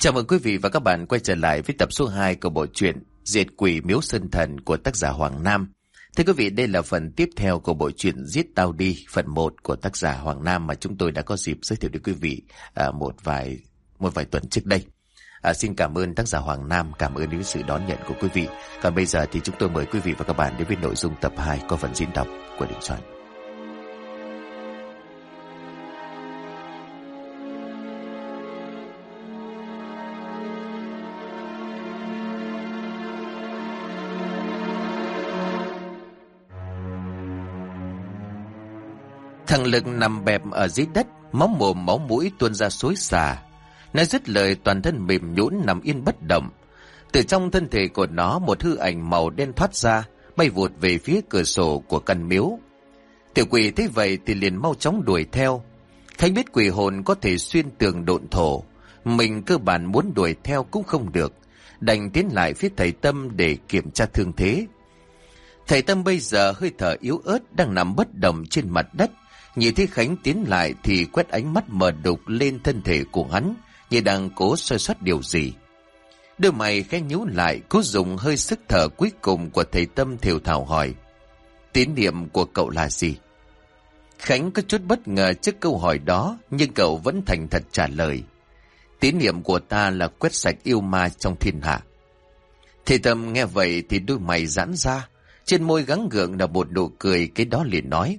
Chào mừng quý vị và các bạn quay trở lại với tập số 2 của bộ truyện Diệt quỷ miếu sơn thần của tác giả Hoàng Nam. Thưa quý vị, đây là phần tiếp theo của bộ truyện Giết Tao Đi, phần 1 của tác giả Hoàng Nam mà chúng tôi đã có dịp giới thiệu đến quý vị à, một vài một vài tuần trước đây. À, xin cảm ơn tác giả Hoàng Nam, cảm ơn đến sự đón nhận của quý vị. Còn bây giờ thì chúng tôi mời quý vị và các bạn đến với nội dung tập 2 của phần diễn đọc của Đình Soạn. Thằng Lực nằm bẹp ở dưới đất, máu mồm máu mũi tuôn ra xối xả. Nó dứt lời toàn thân mềm nhũn nằm yên bất động. Từ trong thân thể của nó một hư ảnh màu đen thoát ra, bay vụt về phía cửa sổ của căn miếu. Tiểu quỷ thấy vậy thì liền mau chóng đuổi theo. Khánh biết quỷ hồn có thể xuyên tường độn thổ. Mình cơ bản muốn đuổi theo cũng không được. Đành tiến lại phía thầy Tâm để kiểm tra thương thế. Thầy Tâm bây giờ hơi thở yếu ớt đang nằm bất động trên mặt đất. Nhìn thấy Khánh tiến lại thì quét ánh mắt mờ đục lên thân thể của hắn, như đang cố soi soát điều gì. Đôi mày khẽ nhíu lại, cố dùng hơi sức thở cuối cùng của thầy Tâm thiểu thảo hỏi. Tín niệm của cậu là gì? Khánh có chút bất ngờ trước câu hỏi đó, nhưng cậu vẫn thành thật trả lời. Tín niệm của ta là quét sạch yêu ma trong thiên hạ. Thầy Tâm nghe vậy thì đôi mày giãn ra, trên môi gắng gượng là một nụ cười, cái đó liền nói.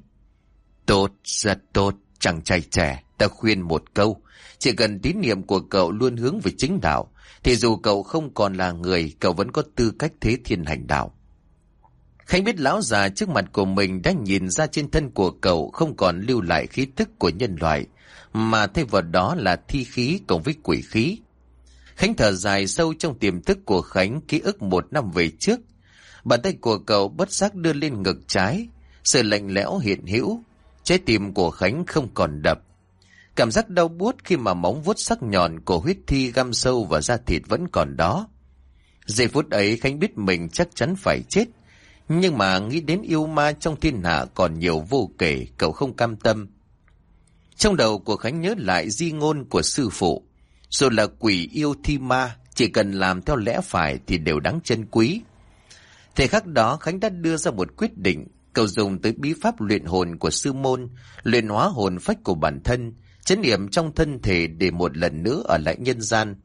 Tốt, rất tốt, chàng trai trẻ, ta khuyên một câu. Chỉ cần tín niệm của cậu luôn hướng về chính đạo, thì dù cậu không còn là người, cậu vẫn có tư cách thế thiên hành đạo. Khánh biết lão già trước mặt của mình đã nhìn ra trên thân của cậu không còn lưu lại khí tức của nhân loại, mà thay vào đó là thi khí cộng với quỷ khí. Khánh thở dài sâu trong tiềm thức của Khánh ký ức một năm về trước. Bàn tay của cậu bất giác đưa lên ngực trái, sự lạnh lẽo hiện hữu, Trái tim của Khánh không còn đập. Cảm giác đau buốt khi mà móng vuốt sắc nhọn của huyết thi găm sâu vào da thịt vẫn còn đó. Giây phút ấy Khánh biết mình chắc chắn phải chết. Nhưng mà nghĩ đến yêu ma trong thiên hạ còn nhiều vô kể, cậu không cam tâm. Trong đầu của Khánh nhớ lại di ngôn của sư phụ. Dù là quỷ yêu thi ma, chỉ cần làm theo lẽ phải thì đều đáng chân quý. Thời khắc đó Khánh đã đưa ra một quyết định Cậu dùng tới bí pháp luyện hồn của sư môn, luyện hóa hồn phách của bản thân, chấn niệm trong thân thể để một lần nữa ở lại nhân gian.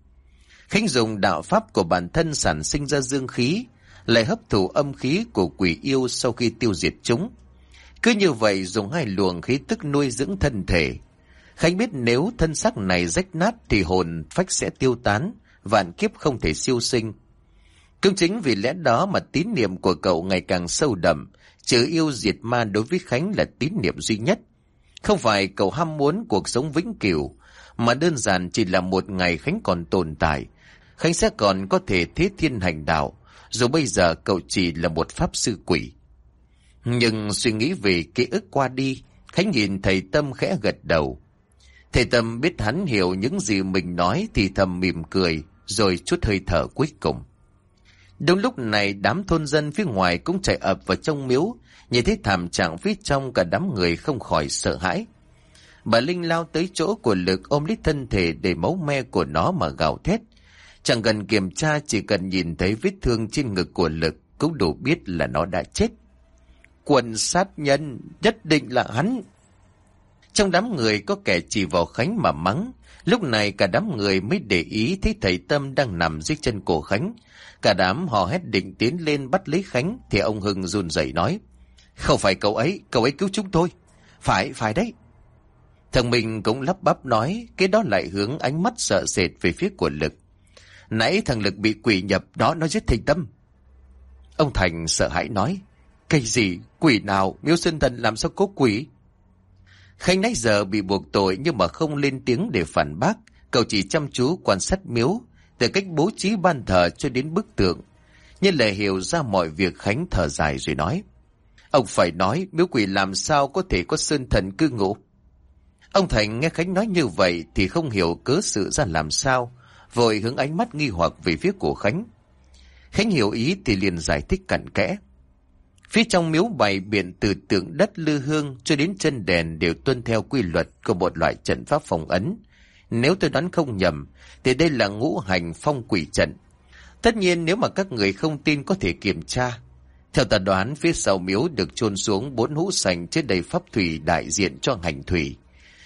Khánh dùng đạo pháp của bản thân sản sinh ra dương khí, lại hấp thụ âm khí của quỷ yêu sau khi tiêu diệt chúng. Cứ như vậy dùng hai luồng khí tức nuôi dưỡng thân thể. Khánh biết nếu thân xác này rách nát thì hồn phách sẽ tiêu tán, vạn kiếp không thể siêu sinh. Cũng chính vì lẽ đó mà tín niệm của cậu ngày càng sâu đậm, Chữ yêu diệt ma đối với Khánh là tín niệm duy nhất. Không phải cậu ham muốn cuộc sống vĩnh cửu, mà đơn giản chỉ là một ngày Khánh còn tồn tại. Khánh sẽ còn có thể thế thiên hành đạo, dù bây giờ cậu chỉ là một pháp sư quỷ. Nhưng suy nghĩ về ký ức qua đi, Khánh nhìn thầy Tâm khẽ gật đầu. Thầy Tâm biết hắn hiểu những gì mình nói thì thầm mỉm cười, rồi chút hơi thở cuối cùng. Đúng lúc này đám thôn dân phía ngoài cũng chạy ập vào trong miếu, nhìn thấy thảm trạng phía trong cả đám người không khỏi sợ hãi. Bà Linh lao tới chỗ của Lực ôm lấy thân thể để máu me của nó mà gào thét. Chẳng cần kiểm tra chỉ cần nhìn thấy vết thương trên ngực của Lực cũng đủ biết là nó đã chết. Quần sát nhân, nhất định là hắn. Trong đám người có kẻ chỉ vào Khánh mà mắng. Lúc này cả đám người mới để ý thấy thầy Tâm đang nằm dưới chân cổ Khánh, Cả đám hò hét định tiến lên bắt lấy Khánh thì ông Hưng run rẩy nói. Không phải cậu ấy, cậu ấy cứu chúng tôi. Phải, phải đấy. Thằng mình cũng lắp bắp nói, cái đó lại hướng ánh mắt sợ sệt về phía của Lực. Nãy thằng Lực bị quỷ nhập, đó nó giết Thành Tâm. Ông Thành sợ hãi nói, cây gì, quỷ nào, miêu sinh thần làm sao có quỷ? Khánh nãy giờ bị buộc tội nhưng mà không lên tiếng để phản bác, cậu chỉ chăm chú quan sát miếu, từ cách bố trí ban thờ cho đến bức tượng. Nhân lại hiểu ra mọi việc Khánh thở dài rồi nói. Ông phải nói miếu quỷ làm sao có thể có sơn thần cư ngụ. Ông Thành nghe Khánh nói như vậy thì không hiểu cớ sự ra làm sao, vội hướng ánh mắt nghi hoặc về phía của Khánh. Khánh hiểu ý thì liền giải thích cặn kẽ. Phía trong miếu bày biện từ tượng đất lư hương cho đến chân đèn đều tuân theo quy luật của một loại trận pháp phòng ấn, nếu tôi đoán không nhầm, thì đây là ngũ hành phong quỷ trận. Tất nhiên nếu mà các người không tin có thể kiểm tra. Theo ta đoán, phía sau miếu được chôn xuống bốn hũ sành trên đầy pháp thủy đại diện cho hành thủy.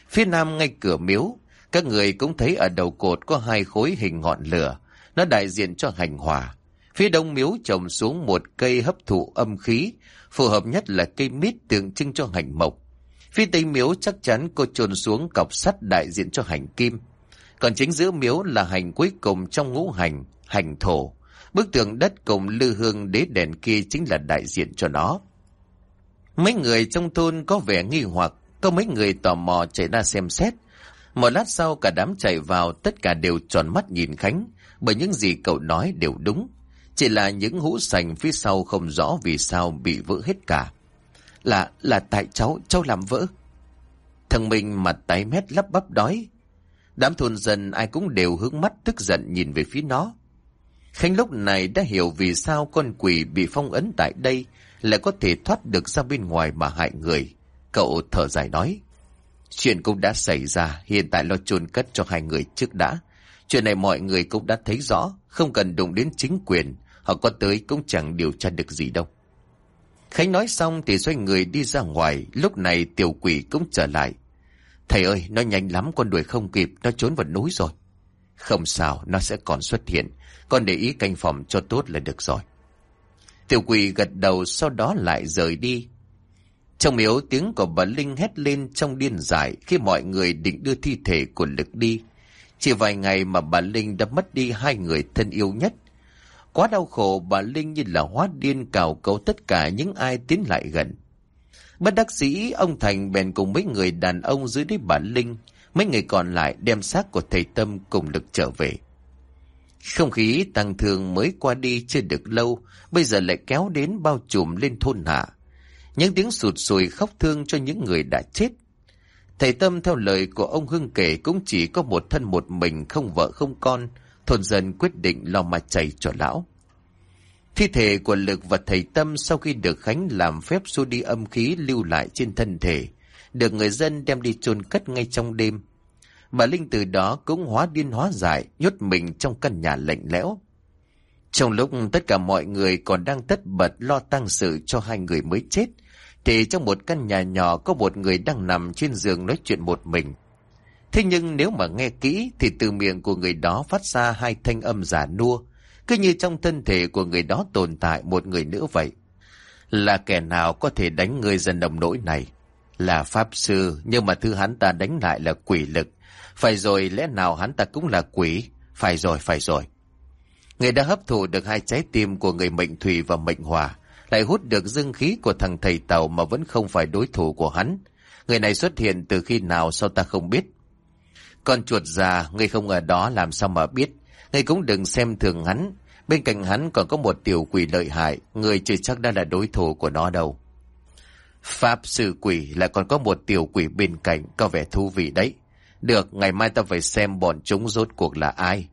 Phía nam ngay cửa miếu, các người cũng thấy ở đầu cột có hai khối hình ngọn lửa, nó đại diện cho hành hỏa. Phía đông miếu trồng xuống một cây hấp thụ âm khí, phù hợp nhất là cây mít tượng trưng cho hành mộc. Phía tây miếu chắc chắn cô trồn xuống cọc sắt đại diện cho hành kim. Còn chính giữa miếu là hành cuối cùng trong ngũ hành, hành thổ. Bức tượng đất cùng lư hương đế đèn kia chính là đại diện cho nó. Mấy người trong thôn có vẻ nghi hoặc, có mấy người tò mò chạy ra xem xét. Một lát sau cả đám chạy vào, tất cả đều tròn mắt nhìn Khánh, bởi những gì cậu nói đều đúng. Chỉ là những hũ sành phía sau không rõ vì sao bị vỡ hết cả. Là, là tại cháu, cháu làm vỡ. Thằng Minh mặt tái mét lắp bắp đói. Đám thôn dân ai cũng đều hướng mắt tức giận nhìn về phía nó. Khánh lúc này đã hiểu vì sao con quỷ bị phong ấn tại đây lại có thể thoát được ra bên ngoài mà hại người. Cậu thở dài nói. Chuyện cũng đã xảy ra, hiện tại lo chôn cất cho hai người trước đã. Chuyện này mọi người cũng đã thấy rõ, không cần đụng đến chính quyền, họ có tới cũng chẳng điều tra được gì đâu. Khánh nói xong thì xoay người đi ra ngoài, lúc này tiểu quỷ cũng trở lại. Thầy ơi, nó nhanh lắm, con đuổi không kịp, nó trốn vào núi rồi. Không sao, nó sẽ còn xuất hiện, con để ý canh phòng cho tốt là được rồi. Tiểu quỷ gật đầu sau đó lại rời đi. Trong miếu tiếng của bà Linh hét lên trong điên dại khi mọi người định đưa thi thể của Lực đi. Chỉ vài ngày mà bà Linh đã mất đi hai người thân yêu nhất. Quá đau khổ bà Linh như là hóa điên cào cấu tất cả những ai tiến lại gần. Bất đắc sĩ ông Thành bèn cùng mấy người đàn ông dưới đế bà Linh, mấy người còn lại đem xác của thầy Tâm cùng được trở về. Không khí tăng thương mới qua đi chưa được lâu, bây giờ lại kéo đến bao trùm lên thôn hạ. Những tiếng sụt sùi khóc thương cho những người đã chết. Thầy Tâm theo lời của ông Hưng kể cũng chỉ có một thân một mình không vợ không con, thôn dân quyết định lo mà chảy cho lão. Thi thể của Lực và thầy Tâm sau khi được Khánh làm phép xua đi âm khí lưu lại trên thân thể, được người dân đem đi chôn cất ngay trong đêm. Bà Linh từ đó cũng hóa điên hóa dại, nhốt mình trong căn nhà lạnh lẽo. Trong lúc tất cả mọi người còn đang tất bật lo tăng sự cho hai người mới chết, thì trong một căn nhà nhỏ có một người đang nằm trên giường nói chuyện một mình. Thế nhưng nếu mà nghe kỹ thì từ miệng của người đó phát ra hai thanh âm giả nua, cứ như trong thân thể của người đó tồn tại một người nữa vậy. Là kẻ nào có thể đánh người dân đồng nỗi này? Là Pháp Sư, nhưng mà thứ hắn ta đánh lại là quỷ lực. Phải rồi, lẽ nào hắn ta cũng là quỷ? Phải rồi, phải rồi. Người đã hấp thụ được hai trái tim của người mệnh thủy và mệnh hỏa, lại hút được dương khí của thằng thầy tàu mà vẫn không phải đối thủ của hắn. Người này xuất hiện từ khi nào sao ta không biết. Con chuột già, người không ở đó làm sao mà biết. Người cũng đừng xem thường hắn. Bên cạnh hắn còn có một tiểu quỷ lợi hại, người chưa chắc đã là đối thủ của nó đâu. Pháp sư quỷ lại còn có một tiểu quỷ bên cạnh, có vẻ thú vị đấy. Được, ngày mai ta phải xem bọn chúng rốt cuộc là ai.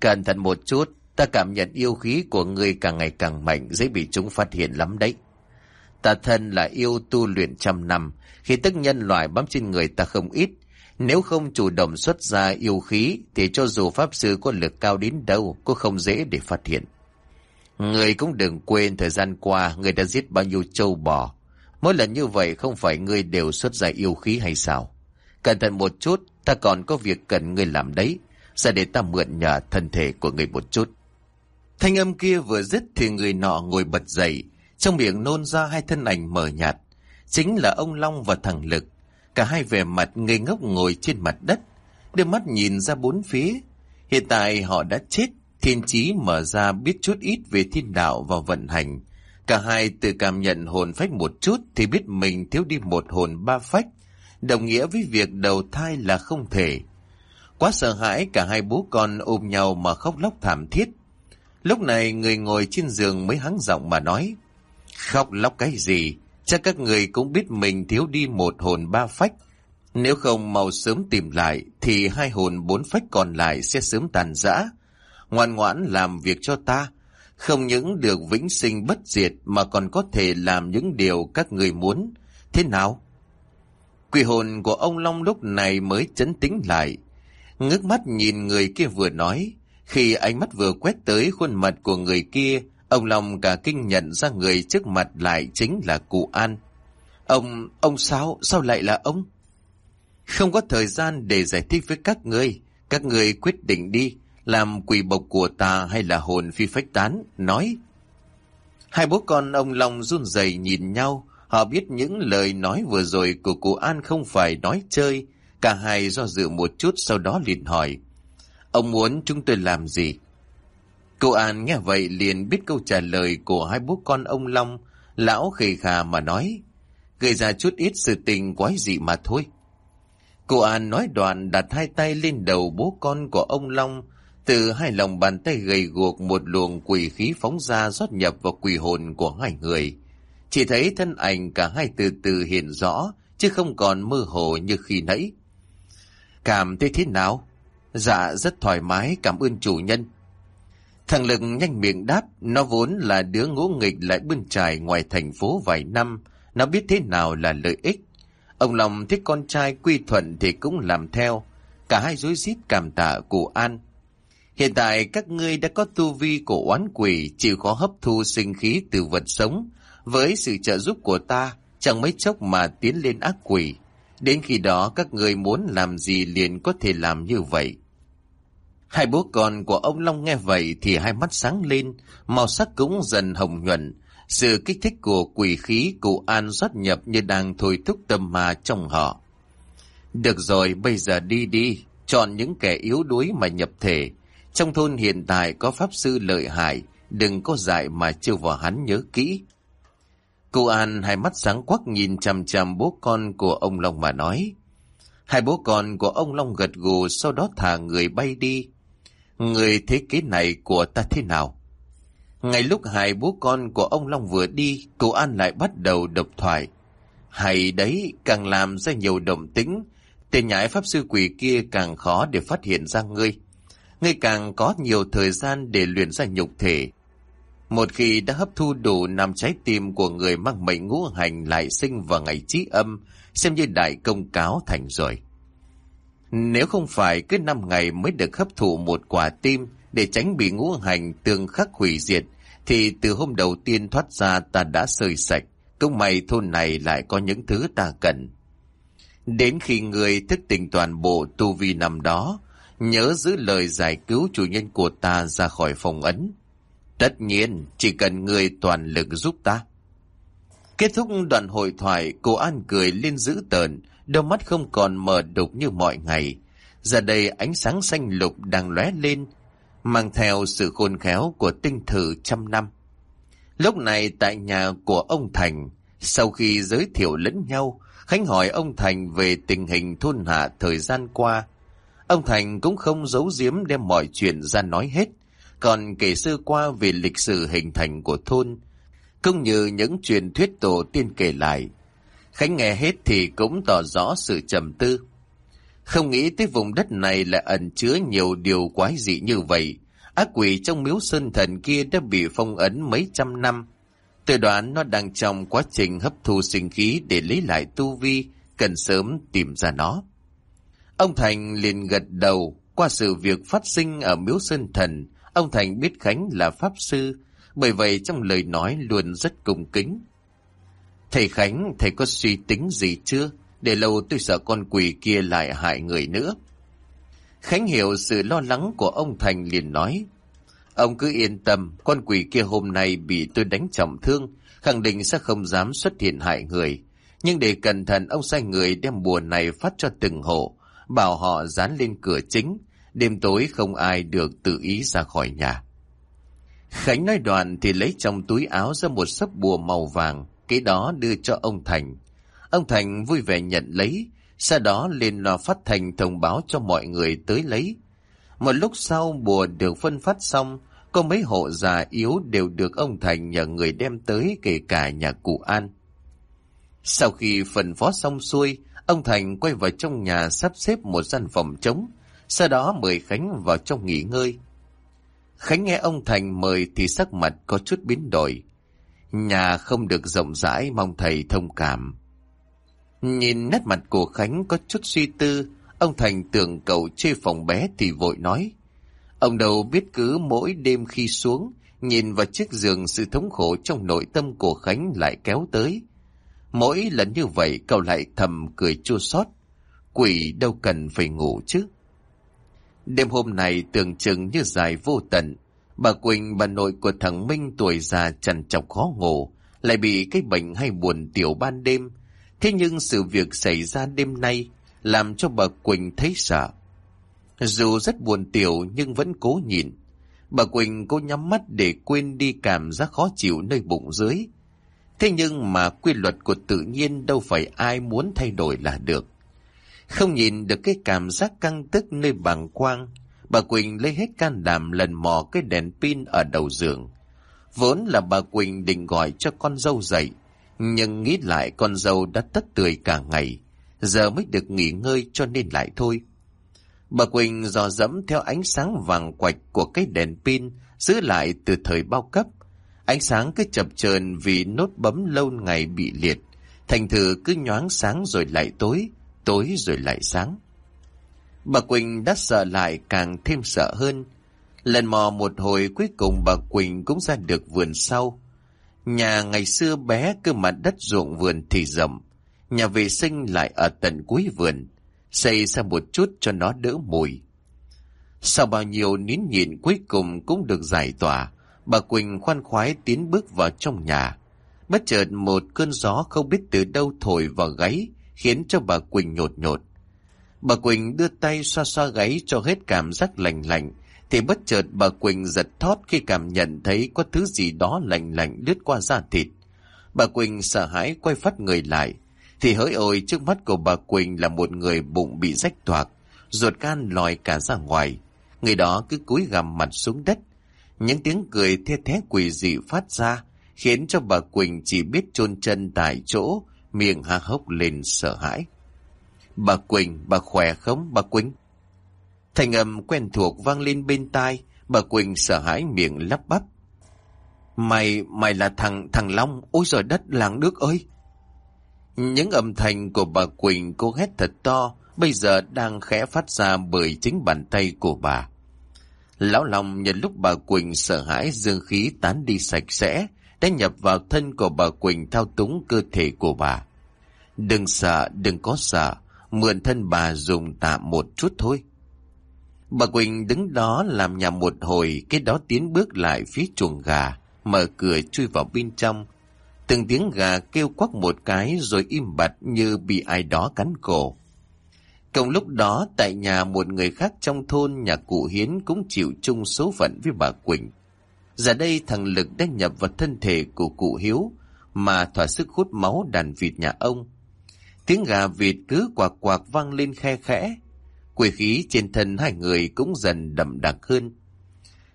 Cẩn thận một chút, ta cảm nhận yêu khí của ngươi càng ngày càng mạnh, dễ bị chúng phát hiện lắm đấy. Ta thân là yêu tu luyện trăm năm, khi tức nhân loại bám trên người ta không ít. Nếu không chủ động xuất ra yêu khí, thì cho dù Pháp Sư có lực cao đến đâu, cũng không dễ để phát hiện. Người cũng đừng quên thời gian qua, người đã giết bao nhiêu trâu bò. Mỗi lần như vậy không phải người đều xuất ra yêu khí hay sao? Cẩn thận một chút, ta còn có việc cần người làm đấy. Ra để ta mượn nhờ thân thể của người một chút. Thanh âm kia vừa dứt thì người nọ ngồi bật dậy, trong miệng nôn ra hai thân ảnh mờ nhạt. Chính là ông Long và thằng Lực. Cả hai vẻ mặt ngây ngốc ngồi trên mặt đất, đưa mắt nhìn ra bốn phía. Hiện tại họ đã chết, thiên trí mở ra biết chút ít về thiên đạo và vận hành. Cả hai tự cảm nhận hồn phách một chút thì biết mình thiếu đi một hồn ba phách, đồng nghĩa với việc đầu thai là không thể. Quá sợ hãi cả hai bố con ôm nhau mà khóc lóc thảm thiết. Lúc này người ngồi trên giường mới hắng giọng mà nói. Khóc lóc cái gì? Chắc các người cũng biết mình thiếu đi một hồn ba phách. Nếu không mau sớm tìm lại thì hai hồn bốn phách còn lại sẽ sớm tàn rã. Ngoan ngoãn làm việc cho ta. Không những được vĩnh sinh bất diệt mà còn có thể làm những điều các người muốn. Thế nào? Quỷ hồn của ông Long lúc này mới chấn tĩnh lại. Ngước mắt nhìn người kia vừa nói. Khi ánh mắt vừa quét tới khuôn mặt của người kia, ông Long cả kinh nhận ra người trước mặt lại chính là cụ An. Ông, ông sao, sao lại là ông? Không có thời gian để giải thích với các người. Các người quyết định đi, làm quỷ bộc của ta hay là hồn phi phách tán, nói. Hai bố con ông Long run rẩy nhìn nhau, họ biết những lời nói vừa rồi của cụ An không phải nói chơi, cả hai do dự một chút sau đó liền hỏi. Ông muốn chúng tôi làm gì? Cô An nghe vậy liền biết câu trả lời của hai bố con ông Long, lão khề khà mà nói, gây ra chút ít sự tình quái dị mà thôi. Cô An nói đoạn đặt hai tay lên đầu bố con của ông Long, từ hai lòng bàn tay gầy guộc một luồng quỷ khí phóng ra rót nhập vào quỷ hồn của hai người. Chỉ thấy thân ảnh cả hai từ từ hiện rõ, chứ không còn mơ hồ như khi nãy. Cảm thấy thế nào? Dạ rất thoải mái, cảm ơn chủ nhân. Thằng Lực nhanh miệng đáp, nó vốn là đứa ngỗ nghịch lại bươn trải ngoài thành phố vài năm, nó biết thế nào là lợi ích. Ông Long thích con trai quy thuận thì cũng làm theo, cả hai dối rít cảm tạ cụ An. Hiện tại các ngươi đã có tu vi của oán quỷ chịu khó hấp thu sinh khí từ vật sống. Với sự trợ giúp của ta, chẳng mấy chốc mà tiến lên ác quỷ. Đến khi đó các người muốn làm gì liền có thể làm như vậy. Hai bố con của ông Long nghe vậy thì hai mắt sáng lên, màu sắc cũng dần hồng nhuận. Sự kích thích của quỷ khí cụ An rót nhập như đang thôi thúc tâm ma trong họ. Được rồi, bây giờ đi đi, chọn những kẻ yếu đuối mà nhập thể. Trong thôn hiện tại có pháp sư lợi hại, đừng có dại mà chưa vào hắn nhớ kỹ. Cô An hai mắt sáng quắc nhìn chằm chằm bố con của ông Long mà nói. Hai bố con của ông Long gật gù sau đó thả người bay đi. Người thế kế này của ta thế nào? Ngay lúc hai bố con của ông Long vừa đi, cô An lại bắt đầu độc thoại. Hay đấy, càng làm ra nhiều động tính, tên nhãi pháp sư quỷ kia càng khó để phát hiện ra ngươi. Ngươi càng có nhiều thời gian để luyện ra nhục thể, một khi đã hấp thu đủ năm trái tim của người mang mệnh ngũ hành lại sinh vào ngày trí âm, xem như đại công cáo thành rồi. Nếu không phải cứ năm ngày mới được hấp thụ một quả tim để tránh bị ngũ hành tương khắc hủy diệt, thì từ hôm đầu tiên thoát ra ta đã sơi sạch, cũng may thôn này lại có những thứ ta cần. Đến khi người thức tỉnh toàn bộ tu vi năm đó, nhớ giữ lời giải cứu chủ nhân của ta ra khỏi phòng ấn, Tất nhiên, chỉ cần người toàn lực giúp ta. Kết thúc đoạn hội thoại, cô An cười lên dữ tợn, đôi mắt không còn mờ đục như mọi ngày. Giờ đây ánh sáng xanh lục đang lóe lên, mang theo sự khôn khéo của tinh thử trăm năm. Lúc này tại nhà của ông Thành, sau khi giới thiệu lẫn nhau, Khánh hỏi ông Thành về tình hình thôn hạ thời gian qua. Ông Thành cũng không giấu giếm đem mọi chuyện ra nói hết còn kể sơ qua về lịch sử hình thành của thôn, cũng như những truyền thuyết tổ tiên kể lại. Khánh nghe hết thì cũng tỏ rõ sự trầm tư. Không nghĩ tới vùng đất này là ẩn chứa nhiều điều quái dị như vậy. Ác quỷ trong miếu sơn thần kia đã bị phong ấn mấy trăm năm. Tự đoán nó đang trong quá trình hấp thu sinh khí để lấy lại tu vi, cần sớm tìm ra nó. Ông Thành liền gật đầu qua sự việc phát sinh ở miếu sơn thần, Ông Thành biết Khánh là Pháp Sư, bởi vậy trong lời nói luôn rất cung kính. Thầy Khánh, thầy có suy tính gì chưa? Để lâu tôi sợ con quỷ kia lại hại người nữa. Khánh hiểu sự lo lắng của ông Thành liền nói. Ông cứ yên tâm, con quỷ kia hôm nay bị tôi đánh trọng thương, khẳng định sẽ không dám xuất hiện hại người. Nhưng để cẩn thận ông sai người đem bùa này phát cho từng hộ, bảo họ dán lên cửa chính, đêm tối không ai được tự ý ra khỏi nhà. Khánh nói đoạn thì lấy trong túi áo ra một sấp bùa màu vàng, cái đó đưa cho ông Thành. Ông Thành vui vẻ nhận lấy, sau đó lên loa phát thành thông báo cho mọi người tới lấy. Một lúc sau bùa được phân phát xong, có mấy hộ già yếu đều được ông Thành nhờ người đem tới kể cả nhà cụ An. Sau khi phần phó xong xuôi, ông Thành quay vào trong nhà sắp xếp một gian phòng trống, sau đó mời Khánh vào trong nghỉ ngơi. Khánh nghe ông Thành mời thì sắc mặt có chút biến đổi. Nhà không được rộng rãi mong thầy thông cảm. Nhìn nét mặt của Khánh có chút suy tư, Ông Thành tưởng cậu chê phòng bé thì vội nói. Ông đầu biết cứ mỗi đêm khi xuống, nhìn vào chiếc giường sự thống khổ trong nội tâm của Khánh lại kéo tới. Mỗi lần như vậy cậu lại thầm cười chua xót Quỷ đâu cần phải ngủ chứ. Đêm hôm này tưởng chừng như dài vô tận. Bà Quỳnh, bà nội của thằng Minh tuổi già trằn trọc khó ngủ, lại bị cái bệnh hay buồn tiểu ban đêm. Thế nhưng sự việc xảy ra đêm nay làm cho bà Quỳnh thấy sợ. Dù rất buồn tiểu nhưng vẫn cố nhịn. Bà Quỳnh cố nhắm mắt để quên đi cảm giác khó chịu nơi bụng dưới. Thế nhưng mà quy luật của tự nhiên đâu phải ai muốn thay đổi là được. Không nhìn được cái cảm giác căng tức nơi bàng quang, bà Quỳnh lấy hết can đảm lần mò cái đèn pin ở đầu giường. Vốn là bà Quỳnh định gọi cho con dâu dậy, nhưng nghĩ lại con dâu đã tất tươi cả ngày, giờ mới được nghỉ ngơi cho nên lại thôi. Bà Quỳnh dò dẫm theo ánh sáng vàng quạch của cái đèn pin giữ lại từ thời bao cấp. Ánh sáng cứ chập chờn vì nốt bấm lâu ngày bị liệt, thành thử cứ nhoáng sáng rồi lại tối, tối rồi lại sáng. Bà Quỳnh đã sợ lại càng thêm sợ hơn. Lần mò một hồi cuối cùng bà Quỳnh cũng ra được vườn sau. Nhà ngày xưa bé cơ mặt đất ruộng vườn thì rộng, nhà vệ sinh lại ở tận cuối vườn, xây ra một chút cho nó đỡ mùi. Sau bao nhiêu nín nhịn cuối cùng cũng được giải tỏa, bà Quỳnh khoan khoái tiến bước vào trong nhà. Bất chợt một cơn gió không biết từ đâu thổi vào gáy, khiến cho bà Quỳnh nhột nhột. Bà Quỳnh đưa tay xoa xoa gáy cho hết cảm giác lạnh lạnh, thì bất chợt bà Quỳnh giật thót khi cảm nhận thấy có thứ gì đó lạnh lạnh lướt qua da thịt. Bà Quỳnh sợ hãi quay phát người lại, thì hỡi ôi trước mắt của bà Quỳnh là một người bụng bị rách toạc, ruột gan lòi cả ra ngoài. Người đó cứ cúi gằm mặt xuống đất. Những tiếng cười thê thé quỷ dị phát ra, khiến cho bà Quỳnh chỉ biết chôn chân tại chỗ, miệng há hốc lên sợ hãi. Bà Quỳnh, bà khỏe không, bà Quỳnh? Thành âm quen thuộc vang lên bên tai, bà Quỳnh sợ hãi miệng lắp bắp. Mày, mày là thằng, thằng Long, ôi giời đất làng nước ơi! Những âm thanh của bà Quỳnh cô hét thật to, bây giờ đang khẽ phát ra bởi chính bàn tay của bà. Lão Long nhận lúc bà Quỳnh sợ hãi dương khí tán đi sạch sẽ, đã nhập vào thân của bà Quỳnh thao túng cơ thể của bà. Đừng sợ, đừng có sợ, mượn thân bà dùng tạm một chút thôi. Bà Quỳnh đứng đó làm nhà một hồi, cái đó tiến bước lại phía chuồng gà, mở cửa chui vào bên trong. Từng tiếng gà kêu quắc một cái rồi im bặt như bị ai đó cắn cổ. Cùng lúc đó tại nhà một người khác trong thôn nhà cụ Hiến cũng chịu chung số phận với bà Quỳnh. Giờ đây thằng Lực đã nhập vào thân thể của cụ Hiếu mà thỏa sức hút máu đàn vịt nhà ông. Tiếng gà vịt cứ quạc quạc vang lên khe khẽ. Quỷ khí trên thân hai người cũng dần đậm đặc hơn.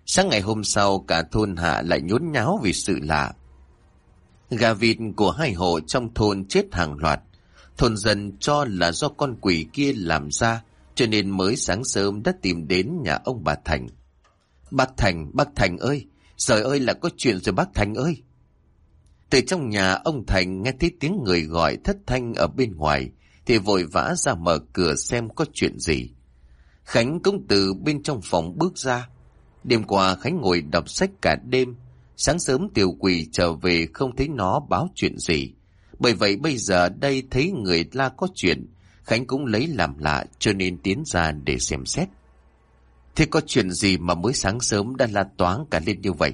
Sáng ngày hôm sau cả thôn hạ lại nhốn nháo vì sự lạ. Gà vịt của hai hộ trong thôn chết hàng loạt. Thôn dân cho là do con quỷ kia làm ra, cho nên mới sáng sớm đã tìm đến nhà ông bà Thành. Bác Thành, bác Thành ơi, Trời ơi là có chuyện rồi bác Thành ơi. Từ trong nhà ông Thành nghe thấy tiếng người gọi thất thanh ở bên ngoài thì vội vã ra mở cửa xem có chuyện gì. Khánh cũng từ bên trong phòng bước ra. Đêm qua Khánh ngồi đọc sách cả đêm. Sáng sớm tiểu quỷ trở về không thấy nó báo chuyện gì. Bởi vậy bây giờ đây thấy người la có chuyện, Khánh cũng lấy làm lạ cho nên tiến ra để xem xét. Thế có chuyện gì mà mới sáng sớm đã la toáng cả lên như vậy?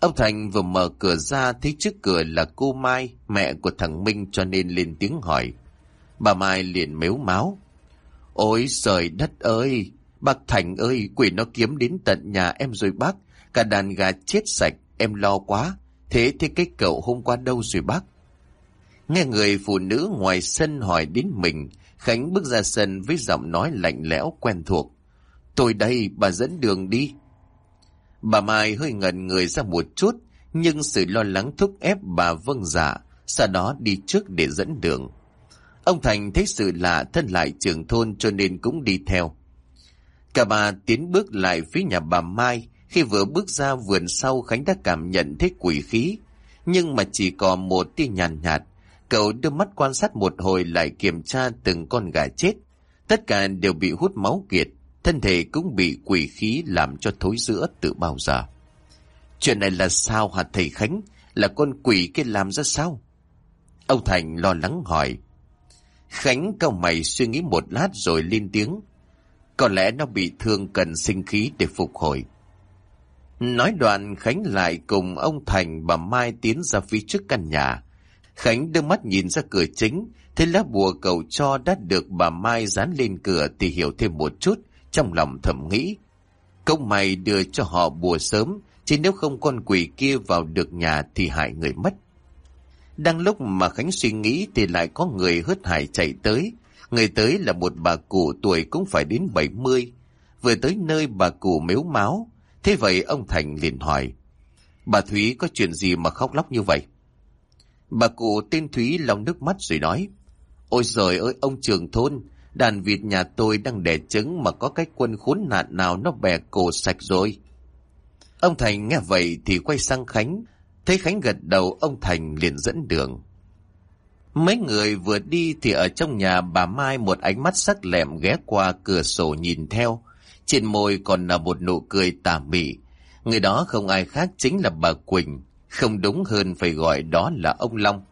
Ông Thành vừa mở cửa ra thấy trước cửa là cô Mai, mẹ của thằng Minh cho nên lên tiếng hỏi. Bà Mai liền mếu máu. Ôi trời đất ơi! Bác Thành ơi, quỷ nó kiếm đến tận nhà em rồi bác. Cả đàn gà chết sạch, em lo quá. Thế thì cái cậu hôm qua đâu rồi bác? Nghe người phụ nữ ngoài sân hỏi đến mình, Khánh bước ra sân với giọng nói lạnh lẽo quen thuộc. Tôi đây, bà dẫn đường đi. Bà Mai hơi ngẩn người ra một chút, nhưng sự lo lắng thúc ép bà vâng dạ, sau đó đi trước để dẫn đường. Ông Thành thấy sự lạ thân lại trưởng thôn cho nên cũng đi theo. Cả bà tiến bước lại phía nhà bà Mai, khi vừa bước ra vườn sau Khánh đã cảm nhận thấy quỷ khí, nhưng mà chỉ còn một tia nhàn nhạt, nhạt. Cậu đưa mắt quan sát một hồi lại kiểm tra từng con gà chết, Tất cả đều bị hút máu kiệt, thân thể cũng bị quỷ khí làm cho thối rữa từ bao giờ. Chuyện này là sao hả thầy Khánh? Là con quỷ kia làm ra sao? Ông Thành lo lắng hỏi. Khánh cao mày suy nghĩ một lát rồi lên tiếng. Có lẽ nó bị thương cần sinh khí để phục hồi. Nói đoạn Khánh lại cùng ông Thành bà Mai tiến ra phía trước căn nhà. Khánh đưa mắt nhìn ra cửa chính, thấy lá bùa cầu cho đã được bà Mai dán lên cửa thì hiểu thêm một chút, trong lòng thầm nghĩ. Công mày đưa cho họ bùa sớm, chứ nếu không con quỷ kia vào được nhà thì hại người mất. Đang lúc mà Khánh suy nghĩ thì lại có người hớt hải chạy tới. Người tới là một bà cụ tuổi cũng phải đến 70. Vừa tới nơi bà cụ mếu máu. Thế vậy ông Thành liền hỏi. Bà Thúy có chuyện gì mà khóc lóc như vậy? Bà cụ tên Thúy lòng nước mắt rồi nói. Ôi trời ơi ông trường thôn, đàn vịt nhà tôi đang đẻ trứng mà có cái quân khốn nạn nào nó bè cổ sạch rồi. Ông Thành nghe vậy thì quay sang Khánh, thấy Khánh gật đầu ông Thành liền dẫn đường. Mấy người vừa đi thì ở trong nhà bà Mai một ánh mắt sắc lẹm ghé qua cửa sổ nhìn theo. Trên môi còn là một nụ cười tà mị. Người đó không ai khác chính là bà Quỳnh. Không đúng hơn phải gọi đó là ông Long.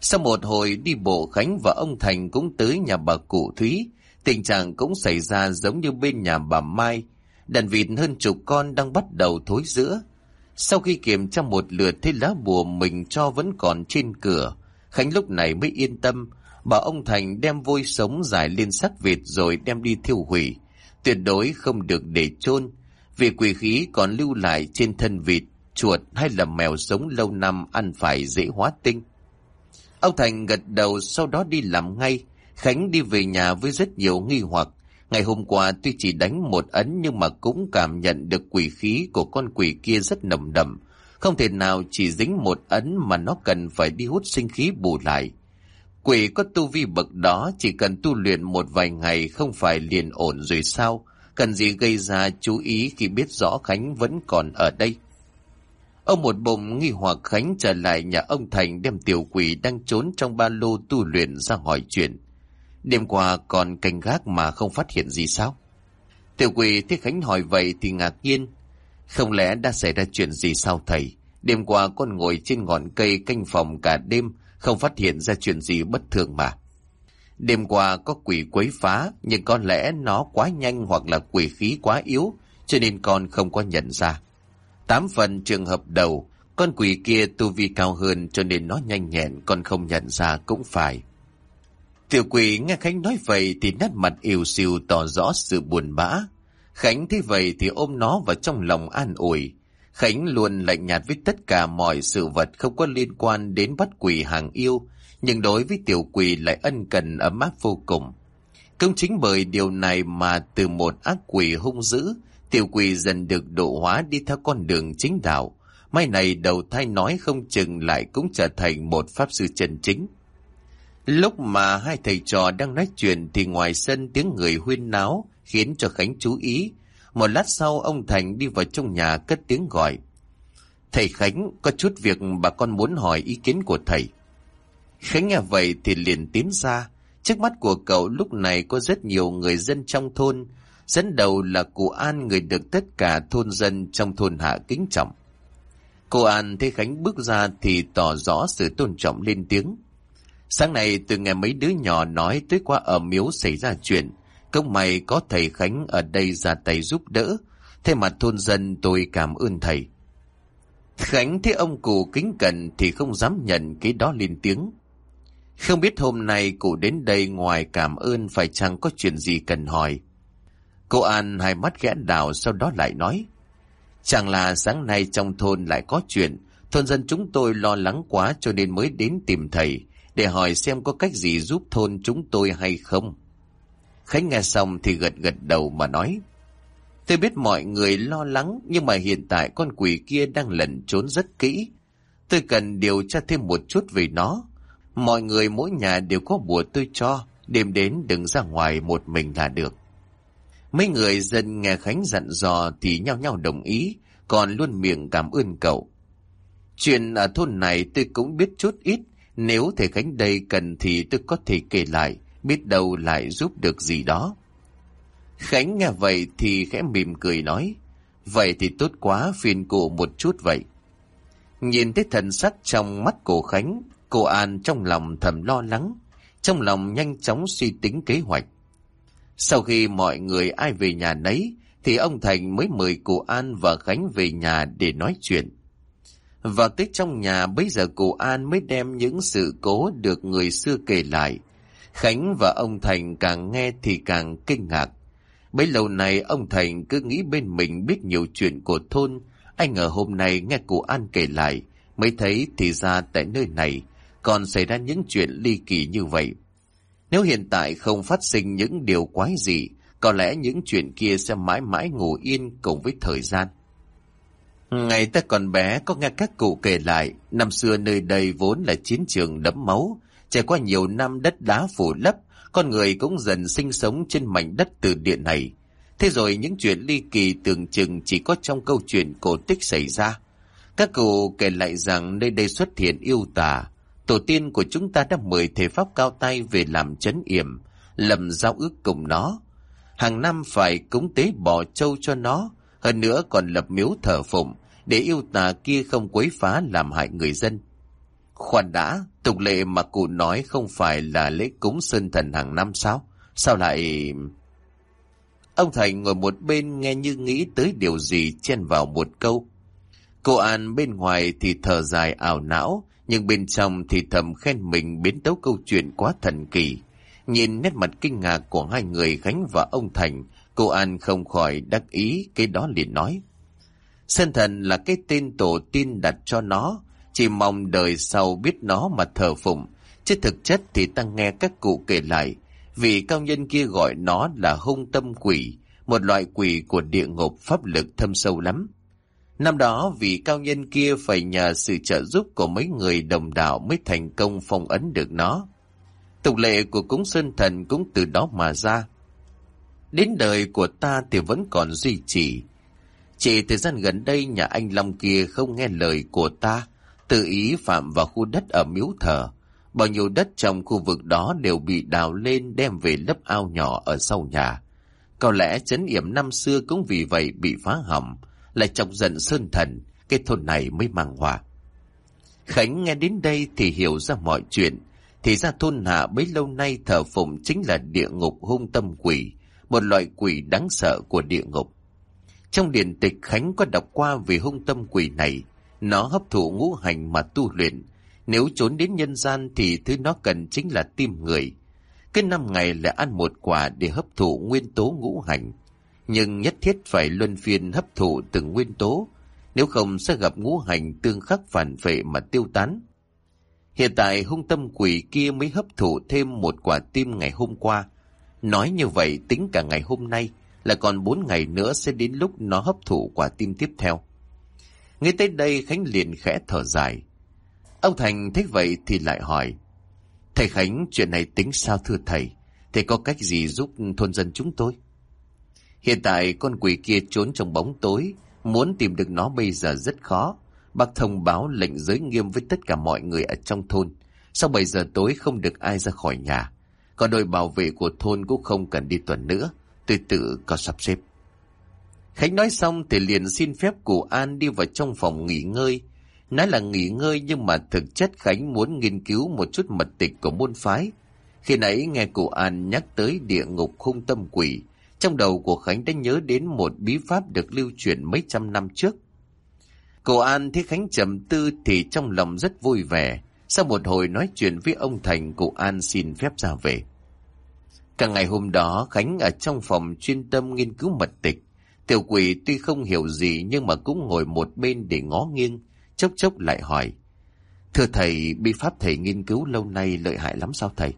Sau một hồi đi bộ Khánh và ông Thành cũng tới nhà bà cụ Thúy. Tình trạng cũng xảy ra giống như bên nhà bà Mai. Đàn vịt hơn chục con đang bắt đầu thối giữa. Sau khi kiểm tra một lượt thấy lá bùa mình cho vẫn còn trên cửa, Khánh lúc này mới yên tâm, bảo ông Thành đem vôi sống giải lên xác vịt rồi đem đi thiêu hủy. Tuyệt đối không được để chôn vì quỷ khí còn lưu lại trên thân vịt, chuột hay là mèo sống lâu năm ăn phải dễ hóa tinh. Ông Thành gật đầu sau đó đi làm ngay, Khánh đi về nhà với rất nhiều nghi hoặc. Ngày hôm qua tuy chỉ đánh một ấn nhưng mà cũng cảm nhận được quỷ khí của con quỷ kia rất nồng đậm. Không thể nào chỉ dính một ấn mà nó cần phải đi hút sinh khí bù lại. Quỷ có tu vi bậc đó chỉ cần tu luyện một vài ngày không phải liền ổn rồi sao? Cần gì gây ra chú ý khi biết rõ Khánh vẫn còn ở đây? Ông một bụng nghi hoặc Khánh trở lại nhà ông Thành đem tiểu quỷ đang trốn trong ba lô tu luyện ra hỏi chuyện. Đêm qua còn canh gác mà không phát hiện gì sao? Tiểu quỷ thấy Khánh hỏi vậy thì ngạc nhiên. Không lẽ đã xảy ra chuyện gì sao thầy? Đêm qua con ngồi trên ngọn cây canh phòng cả đêm, không phát hiện ra chuyện gì bất thường mà. Đêm qua có quỷ quấy phá, nhưng có lẽ nó quá nhanh hoặc là quỷ khí quá yếu, cho nên con không có nhận ra. Tám phần trường hợp đầu, con quỷ kia tu vi cao hơn cho nên nó nhanh nhẹn, con không nhận ra cũng phải. Tiểu quỷ nghe Khánh nói vậy thì nét mặt yêu siêu tỏ rõ sự buồn bã. Khánh thấy vậy thì ôm nó vào trong lòng an ủi. Khánh luôn lạnh nhạt với tất cả mọi sự vật không có liên quan đến bắt quỷ hàng yêu, nhưng đối với tiểu quỷ lại ân cần ấm áp vô cùng. Cũng chính bởi điều này mà từ một ác quỷ hung dữ, tiểu quỷ dần được độ hóa đi theo con đường chính đạo. Mai này đầu thai nói không chừng lại cũng trở thành một pháp sư chân chính. Lúc mà hai thầy trò đang nói chuyện thì ngoài sân tiếng người huyên náo khiến cho Khánh chú ý. Một lát sau, ông Thành đi vào trong nhà cất tiếng gọi. Thầy Khánh, có chút việc bà con muốn hỏi ý kiến của thầy. Khánh nghe vậy thì liền tiến ra. Trước mắt của cậu lúc này có rất nhiều người dân trong thôn. Dẫn đầu là cụ An người được tất cả thôn dân trong thôn hạ kính trọng. Cô An thấy Khánh bước ra thì tỏ rõ sự tôn trọng lên tiếng. Sáng nay, từ ngày mấy đứa nhỏ nói tới qua ở miếu xảy ra chuyện. Công mày có thầy Khánh ở đây ra tay giúp đỡ. Thế mà thôn dân tôi cảm ơn thầy. Khánh thấy ông cụ kính cẩn thì không dám nhận cái đó lên tiếng. Không biết hôm nay cụ đến đây ngoài cảm ơn phải chăng có chuyện gì cần hỏi. Cô An hai mắt ghẽ đào sau đó lại nói. Chẳng là sáng nay trong thôn lại có chuyện, thôn dân chúng tôi lo lắng quá cho nên mới đến tìm thầy để hỏi xem có cách gì giúp thôn chúng tôi hay không. Khánh nghe xong thì gật gật đầu mà nói. Tôi biết mọi người lo lắng nhưng mà hiện tại con quỷ kia đang lẩn trốn rất kỹ. Tôi cần điều tra thêm một chút về nó. Mọi người mỗi nhà đều có bùa tôi cho, đêm đến đừng ra ngoài một mình là được. Mấy người dân nghe Khánh dặn dò thì nhau nhau đồng ý, còn luôn miệng cảm ơn cậu. Chuyện ở thôn này tôi cũng biết chút ít, nếu thầy Khánh đây cần thì tôi có thể kể lại, biết đâu lại giúp được gì đó. Khánh nghe vậy thì khẽ mỉm cười nói, vậy thì tốt quá phiền cổ một chút vậy. Nhìn thấy thần sắc trong mắt cô Khánh, cô An trong lòng thầm lo lắng, trong lòng nhanh chóng suy tính kế hoạch. Sau khi mọi người ai về nhà nấy, thì ông Thành mới mời cụ An và Khánh về nhà để nói chuyện. Vào tới trong nhà bây giờ cụ An mới đem những sự cố được người xưa kể lại. Khánh và ông Thành càng nghe thì càng kinh ngạc. Bấy lâu nay ông Thành cứ nghĩ bên mình biết nhiều chuyện của thôn. Anh ở hôm nay nghe cụ An kể lại, mới thấy thì ra tại nơi này còn xảy ra những chuyện ly kỳ như vậy. Nếu hiện tại không phát sinh những điều quái gì, có lẽ những chuyện kia sẽ mãi mãi ngủ yên cùng với thời gian. Ngày ta còn bé có nghe các cụ kể lại, năm xưa nơi đây vốn là chiến trường đẫm máu, trải qua nhiều năm đất đá phủ lấp, con người cũng dần sinh sống trên mảnh đất từ địa này. Thế rồi những chuyện ly kỳ tưởng chừng chỉ có trong câu chuyện cổ tích xảy ra. Các cụ kể lại rằng nơi đây xuất hiện yêu tà, tổ tiên của chúng ta đã mời thể pháp cao tay về làm chấn yểm, lầm giao ước cùng nó. Hàng năm phải cúng tế bỏ trâu cho nó, hơn nữa còn lập miếu thờ phụng, để yêu tà kia không quấy phá làm hại người dân. Khoan đã, tục lệ mà cụ nói không phải là lễ cúng sơn thần hàng năm sao? Sao lại... Ông Thành ngồi một bên nghe như nghĩ tới điều gì chen vào một câu. Cô An bên ngoài thì thở dài ảo não, nhưng bên trong thì thầm khen mình biến tấu câu chuyện quá thần kỳ. Nhìn nét mặt kinh ngạc của hai người Khánh và ông Thành, cô An không khỏi đắc ý, cái đó liền nói. Sơn thần là cái tên tổ tiên đặt cho nó, chỉ mong đời sau biết nó mà thờ phụng, chứ thực chất thì ta nghe các cụ kể lại, vì cao nhân kia gọi nó là hung tâm quỷ, một loại quỷ của địa ngục pháp lực thâm sâu lắm. Năm đó vì cao nhân kia phải nhờ sự trợ giúp của mấy người đồng đạo mới thành công phong ấn được nó. Tục lệ của cúng sơn thần cũng từ đó mà ra. Đến đời của ta thì vẫn còn duy trì. Chỉ thời gian gần đây nhà anh Long kia không nghe lời của ta, tự ý phạm vào khu đất ở miếu thờ. Bao nhiêu đất trong khu vực đó đều bị đào lên đem về lấp ao nhỏ ở sau nhà. Có lẽ chấn yểm năm xưa cũng vì vậy bị phá hỏng, lại chọc giận sơn thần, cái thôn này mới mang hòa. Khánh nghe đến đây thì hiểu ra mọi chuyện, thì ra thôn hạ bấy lâu nay thờ phụng chính là địa ngục hung tâm quỷ, một loại quỷ đáng sợ của địa ngục. Trong điển tịch Khánh có đọc qua về hung tâm quỷ này, nó hấp thụ ngũ hành mà tu luyện. Nếu trốn đến nhân gian thì thứ nó cần chính là tim người. Cái năm ngày lại ăn một quả để hấp thụ nguyên tố ngũ hành. Nhưng nhất thiết phải luân phiên hấp thụ từng nguyên tố, nếu không sẽ gặp ngũ hành tương khắc phản vệ mà tiêu tán. Hiện tại hung tâm quỷ kia mới hấp thụ thêm một quả tim ngày hôm qua. Nói như vậy tính cả ngày hôm nay là còn bốn ngày nữa sẽ đến lúc nó hấp thụ quả tim tiếp theo. nghe tới đây Khánh liền khẽ thở dài. Ông Thành thấy vậy thì lại hỏi. Thầy Khánh chuyện này tính sao thưa thầy? Thầy có cách gì giúp thôn dân chúng tôi? Hiện tại con quỷ kia trốn trong bóng tối, muốn tìm được nó bây giờ rất khó. Bác thông báo lệnh giới nghiêm với tất cả mọi người ở trong thôn. Sau 7 giờ tối không được ai ra khỏi nhà. Còn đội bảo vệ của thôn cũng không cần đi tuần nữa. Tôi tự có sắp xếp. Khánh nói xong thì liền xin phép cụ An đi vào trong phòng nghỉ ngơi. Nói là nghỉ ngơi nhưng mà thực chất Khánh muốn nghiên cứu một chút mật tịch của môn phái. Khi nãy nghe cụ An nhắc tới địa ngục khung tâm quỷ, trong đầu của Khánh đã nhớ đến một bí pháp được lưu truyền mấy trăm năm trước. Cô An thấy Khánh trầm tư thì trong lòng rất vui vẻ. Sau một hồi nói chuyện với ông Thành, cô An xin phép ra về. Cả ngày hôm đó, Khánh ở trong phòng chuyên tâm nghiên cứu mật tịch. Tiểu quỷ tuy không hiểu gì nhưng mà cũng ngồi một bên để ngó nghiêng, chốc chốc lại hỏi. Thưa thầy, bi pháp thầy nghiên cứu lâu nay lợi hại lắm sao thầy?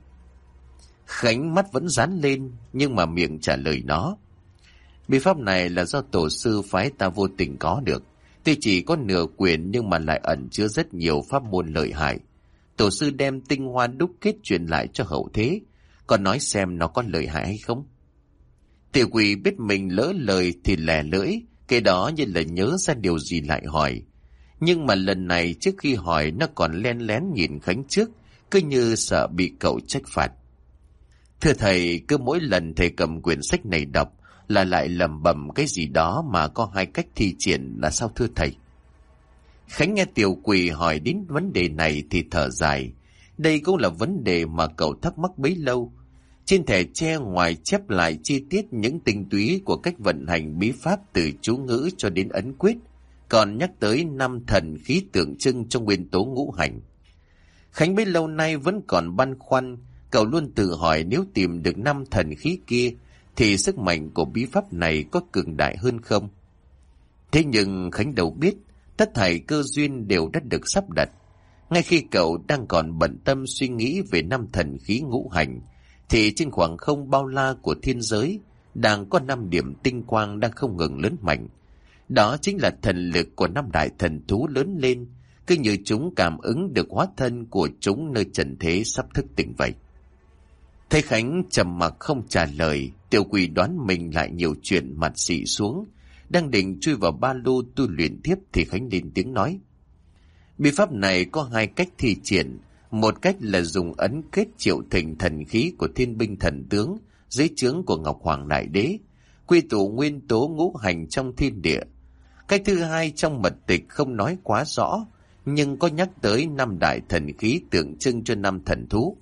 Khánh mắt vẫn dán lên nhưng mà miệng trả lời nó. Bi pháp này là do tổ sư phái ta vô tình có được. Tuy chỉ có nửa quyền nhưng mà lại ẩn chứa rất nhiều pháp môn lợi hại. Tổ sư đem tinh hoa đúc kết truyền lại cho hậu thế, còn nói xem nó có lợi hại hay không. Tiểu quỷ biết mình lỡ lời thì lè lưỡi, cái đó như là nhớ ra điều gì lại hỏi. Nhưng mà lần này trước khi hỏi nó còn len lén nhìn Khánh trước, cứ như sợ bị cậu trách phạt. Thưa thầy, cứ mỗi lần thầy cầm quyển sách này đọc là lại lầm bầm cái gì đó mà có hai cách thi triển là sao thưa thầy? Khánh nghe tiểu quỳ hỏi đến vấn đề này thì thở dài. Đây cũng là vấn đề mà cậu thắc mắc bấy lâu. Trên thẻ tre ngoài chép lại chi tiết những tinh túy của cách vận hành bí pháp từ chú ngữ cho đến ấn quyết, còn nhắc tới năm thần khí tượng trưng trong nguyên tố ngũ hành. Khánh bấy lâu nay vẫn còn băn khoăn, cậu luôn tự hỏi nếu tìm được năm thần khí kia thì sức mạnh của bí pháp này có cường đại hơn không? Thế nhưng Khánh đầu biết, tất thảy cơ duyên đều đã được sắp đặt. Ngay khi cậu đang còn bận tâm suy nghĩ về năm thần khí ngũ hành, thì trên khoảng không bao la của thiên giới đang có năm điểm tinh quang đang không ngừng lớn mạnh. Đó chính là thần lực của năm đại thần thú lớn lên, cứ như chúng cảm ứng được hóa thân của chúng nơi trần thế sắp thức tỉnh vậy. Thấy Khánh trầm mặc không trả lời, tiểu quỷ đoán mình lại nhiều chuyện mặt xị xuống, đang định chui vào ba lô tu luyện tiếp thì Khánh lên tiếng nói. Bí pháp này có hai cách thi triển, một cách là dùng ấn kết triệu thịnh thần khí của thiên binh thần tướng dưới trướng của Ngọc Hoàng Đại Đế, quy tụ nguyên tố ngũ hành trong thiên địa. Cách thứ hai trong mật tịch không nói quá rõ, nhưng có nhắc tới năm đại thần khí tượng trưng cho năm thần thú.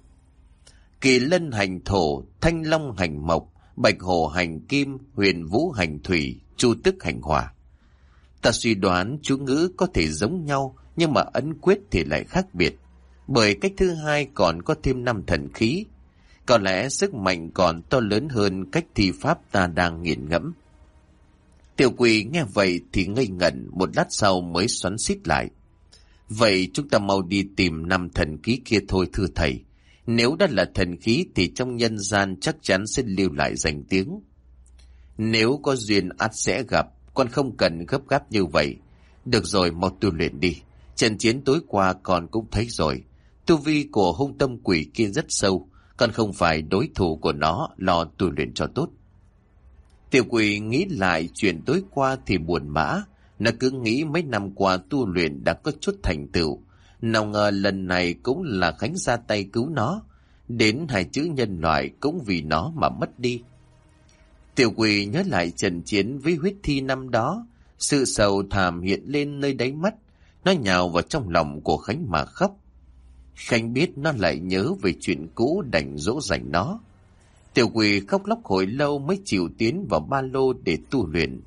Kỳ lân hành thổ, thanh long hành mộc, bạch hồ hành kim, huyền vũ hành thủy, chu tức hành hỏa. Ta suy đoán chú ngữ có thể giống nhau, nhưng mà ấn quyết thì lại khác biệt. Bởi cách thứ hai còn có thêm năm thần khí. Có lẽ sức mạnh còn to lớn hơn cách thi pháp ta đang nghiền ngẫm. Tiểu quỳ nghe vậy thì ngây ngẩn một lát sau mới xoắn xít lại. Vậy chúng ta mau đi tìm năm thần ký kia thôi thưa thầy. Nếu đã là thần khí thì trong nhân gian chắc chắn sẽ lưu lại danh tiếng. Nếu có duyên ắt sẽ gặp, con không cần gấp gáp như vậy. Được rồi, mau tu luyện đi. Trận chiến tối qua con cũng thấy rồi. Tu vi của hung tâm quỷ kia rất sâu, con không phải đối thủ của nó, lo tu luyện cho tốt. Tiểu quỷ nghĩ lại chuyện tối qua thì buồn mã, nó cứ nghĩ mấy năm qua tu luyện đã có chút thành tựu, nào ngờ lần này cũng là Khánh ra tay cứu nó, đến hai chữ nhân loại cũng vì nó mà mất đi. Tiểu quỷ nhớ lại trận chiến với huyết thi năm đó, sự sầu thảm hiện lên nơi đáy mắt, nó nhào vào trong lòng của Khánh mà khóc. Khánh biết nó lại nhớ về chuyện cũ đành dỗ dành nó. Tiểu quỷ khóc lóc hồi lâu mới chịu tiến vào ba lô để tu luyện.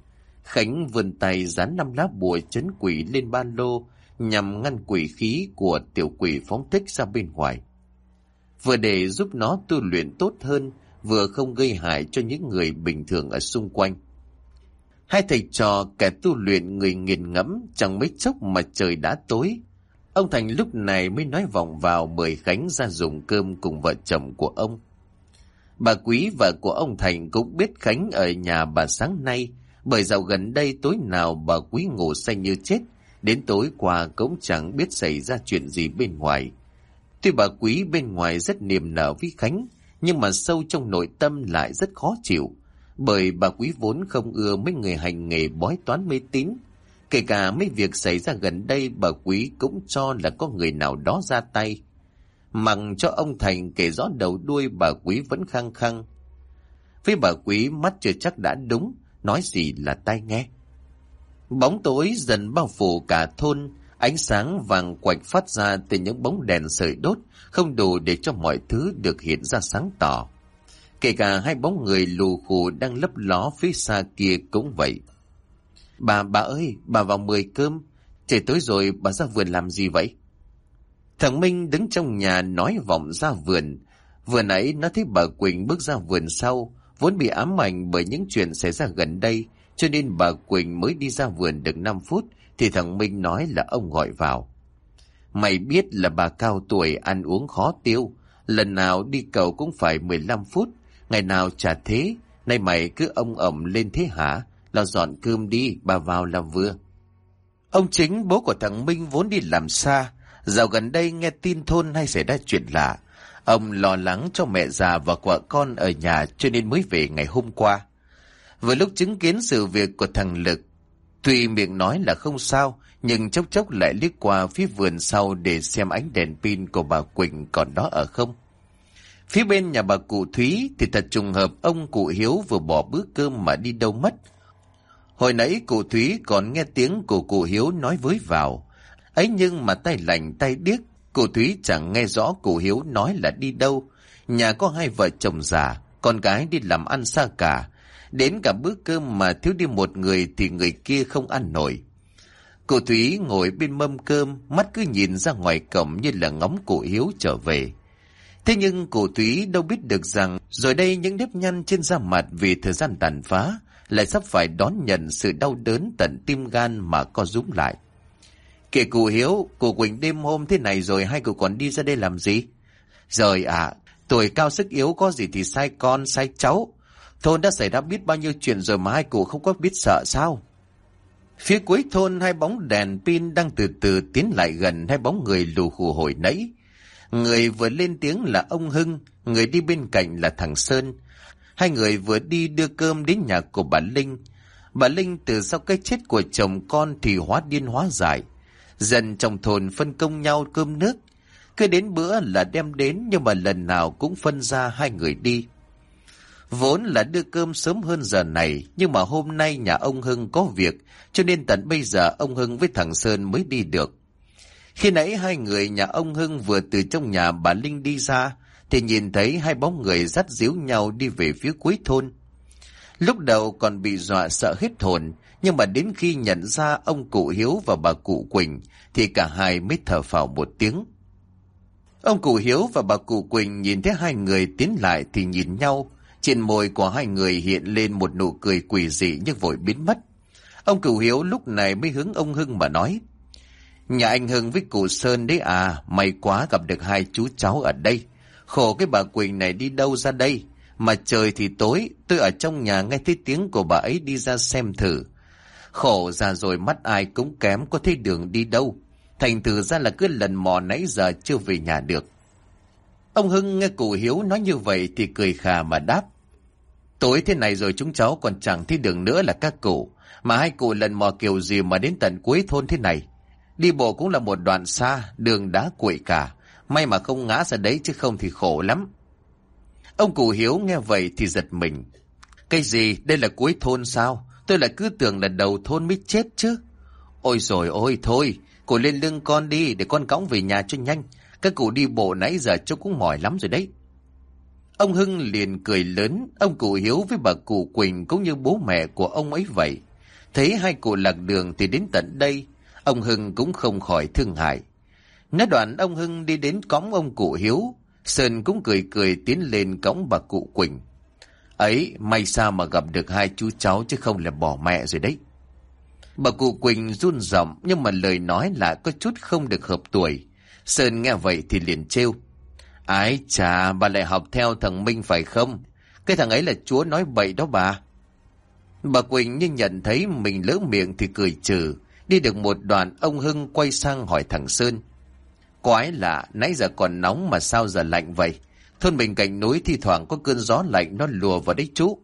Khánh vươn tay dán năm lá bùa chấn quỷ lên ba lô nhằm ngăn quỷ khí của tiểu quỷ phóng thích ra bên ngoài. Vừa để giúp nó tu luyện tốt hơn, vừa không gây hại cho những người bình thường ở xung quanh. Hai thầy trò kẻ tu luyện người nghiền ngẫm chẳng mấy chốc mà trời đã tối. Ông Thành lúc này mới nói vòng vào mời Khánh ra dùng cơm cùng vợ chồng của ông. Bà Quý vợ của ông Thành cũng biết Khánh ở nhà bà sáng nay, bởi dạo gần đây tối nào bà Quý ngủ say như chết, đến tối qua cũng chẳng biết xảy ra chuyện gì bên ngoài. Tuy bà Quý bên ngoài rất niềm nở với Khánh, nhưng mà sâu trong nội tâm lại rất khó chịu, bởi bà Quý vốn không ưa mấy người hành nghề bói toán mê tín. Kể cả mấy việc xảy ra gần đây bà Quý cũng cho là có người nào đó ra tay. Mặc cho ông Thành kể rõ đầu đuôi bà Quý vẫn khăng khăng. Với bà Quý mắt chưa chắc đã đúng, nói gì là tai nghe. Bóng tối dần bao phủ cả thôn, ánh sáng vàng quạch phát ra từ những bóng đèn sợi đốt, không đủ để cho mọi thứ được hiện ra sáng tỏ. Kể cả hai bóng người lù khù đang lấp ló phía xa kia cũng vậy. Bà, bà ơi, bà vào mười cơm. Trời tối rồi, bà ra vườn làm gì vậy? Thằng Minh đứng trong nhà nói vọng ra vườn. Vừa nãy nó thấy bà Quỳnh bước ra vườn sau, vốn bị ám ảnh bởi những chuyện xảy ra gần đây, cho nên bà Quỳnh mới đi ra vườn được 5 phút, thì thằng Minh nói là ông gọi vào. Mày biết là bà cao tuổi ăn uống khó tiêu, lần nào đi cầu cũng phải 15 phút, ngày nào chả thế, nay mày cứ ông ẩm lên thế hả? Là dọn cơm đi, bà vào làm vừa. Ông chính bố của thằng Minh vốn đi làm xa, dạo gần đây nghe tin thôn hay xảy ra chuyện lạ. Ông lo lắng cho mẹ già và vợ con ở nhà cho nên mới về ngày hôm qua. Vừa lúc chứng kiến sự việc của thằng Lực, tuy miệng nói là không sao, nhưng chốc chốc lại liếc qua phía vườn sau để xem ánh đèn pin của bà Quỳnh còn đó ở không. Phía bên nhà bà cụ Thúy thì thật trùng hợp ông cụ Hiếu vừa bỏ bữa cơm mà đi đâu mất. Hồi nãy cụ Thúy còn nghe tiếng của cụ Hiếu nói với vào. Ấy nhưng mà tay lành tay điếc, cụ Thúy chẳng nghe rõ cụ Hiếu nói là đi đâu. Nhà có hai vợ chồng già, con gái đi làm ăn xa cả. Đến cả bữa cơm mà thiếu đi một người thì người kia không ăn nổi. Cụ Thúy ngồi bên mâm cơm, mắt cứ nhìn ra ngoài cổng như là ngóng cụ Hiếu trở về. Thế nhưng cụ Thúy đâu biết được rằng rồi đây những nếp nhăn trên da mặt vì thời gian tàn phá lại sắp phải đón nhận sự đau đớn tận tim gan mà co rúm lại. Kể cụ Hiếu, cụ Quỳnh đêm hôm thế này rồi hai cụ còn đi ra đây làm gì? Rồi à, tuổi cao sức yếu có gì thì sai con, sai cháu. Thôn đã xảy ra biết bao nhiêu chuyện rồi mà hai cụ không có biết sợ sao? Phía cuối thôn hai bóng đèn pin đang từ từ tiến lại gần hai bóng người lù khù hồi nãy. Người vừa lên tiếng là ông Hưng, người đi bên cạnh là thằng Sơn. Hai người vừa đi đưa cơm đến nhà của bà Linh. Bà Linh từ sau cái chết của chồng con thì hóa điên hóa dại. Dần trong thôn phân công nhau cơm nước. Cứ đến bữa là đem đến nhưng mà lần nào cũng phân ra hai người đi. Vốn là đưa cơm sớm hơn giờ này, nhưng mà hôm nay nhà ông Hưng có việc, cho nên tận bây giờ ông Hưng với thằng Sơn mới đi được. Khi nãy hai người nhà ông Hưng vừa từ trong nhà bà Linh đi ra, thì nhìn thấy hai bóng người dắt díu nhau đi về phía cuối thôn. Lúc đầu còn bị dọa sợ hết hồn, nhưng mà đến khi nhận ra ông cụ Hiếu và bà cụ Quỳnh, thì cả hai mới thở phào một tiếng. Ông cụ Hiếu và bà cụ Quỳnh nhìn thấy hai người tiến lại thì nhìn nhau, trên môi của hai người hiện lên một nụ cười quỷ dị nhưng vội biến mất. Ông cửu Hiếu lúc này mới hướng ông Hưng mà nói. Nhà anh Hưng với cụ Sơn đấy à, may quá gặp được hai chú cháu ở đây. Khổ cái bà Quỳnh này đi đâu ra đây? Mà trời thì tối, tôi ở trong nhà nghe thấy tiếng của bà ấy đi ra xem thử. Khổ ra rồi mắt ai cũng kém có thấy đường đi đâu. Thành thử ra là cứ lần mò nãy giờ chưa về nhà được. Ông Hưng nghe cụ Hiếu nói như vậy thì cười khà mà đáp. Tối thế này rồi chúng cháu còn chẳng thấy đường nữa là các cụ. Mà hai cụ lần mò kiểu gì mà đến tận cuối thôn thế này. Đi bộ cũng là một đoạn xa, đường đá quậy cả. May mà không ngã ra đấy chứ không thì khổ lắm. Ông cụ Hiếu nghe vậy thì giật mình. Cái gì? Đây là cuối thôn sao? Tôi lại cứ tưởng là đầu thôn mới chết chứ. Ôi rồi ôi thôi, cụ lên lưng con đi để con cõng về nhà cho nhanh. Các cụ đi bộ nãy giờ cháu cũng mỏi lắm rồi đấy. Ông Hưng liền cười lớn, ông cụ Hiếu với bà cụ Quỳnh cũng như bố mẹ của ông ấy vậy. Thấy hai cụ lạc đường thì đến tận đây, ông Hưng cũng không khỏi thương hại. Nói đoạn ông Hưng đi đến cõng ông cụ Hiếu, Sơn cũng cười cười tiến lên cõng bà cụ Quỳnh. Ấy, may sao mà gặp được hai chú cháu chứ không là bỏ mẹ rồi đấy. Bà cụ Quỳnh run giọng nhưng mà lời nói lại có chút không được hợp tuổi. Sơn nghe vậy thì liền trêu. Ái chà, bà lại học theo thằng Minh phải không? Cái thằng ấy là chúa nói bậy đó bà. Bà Quỳnh như nhận thấy mình lỡ miệng thì cười trừ. Đi được một đoạn, ông Hưng quay sang hỏi thằng Sơn. Quái lạ, nãy giờ còn nóng mà sao giờ lạnh vậy? Thôn mình cạnh núi thi thoảng có cơn gió lạnh nó lùa vào đấy chú.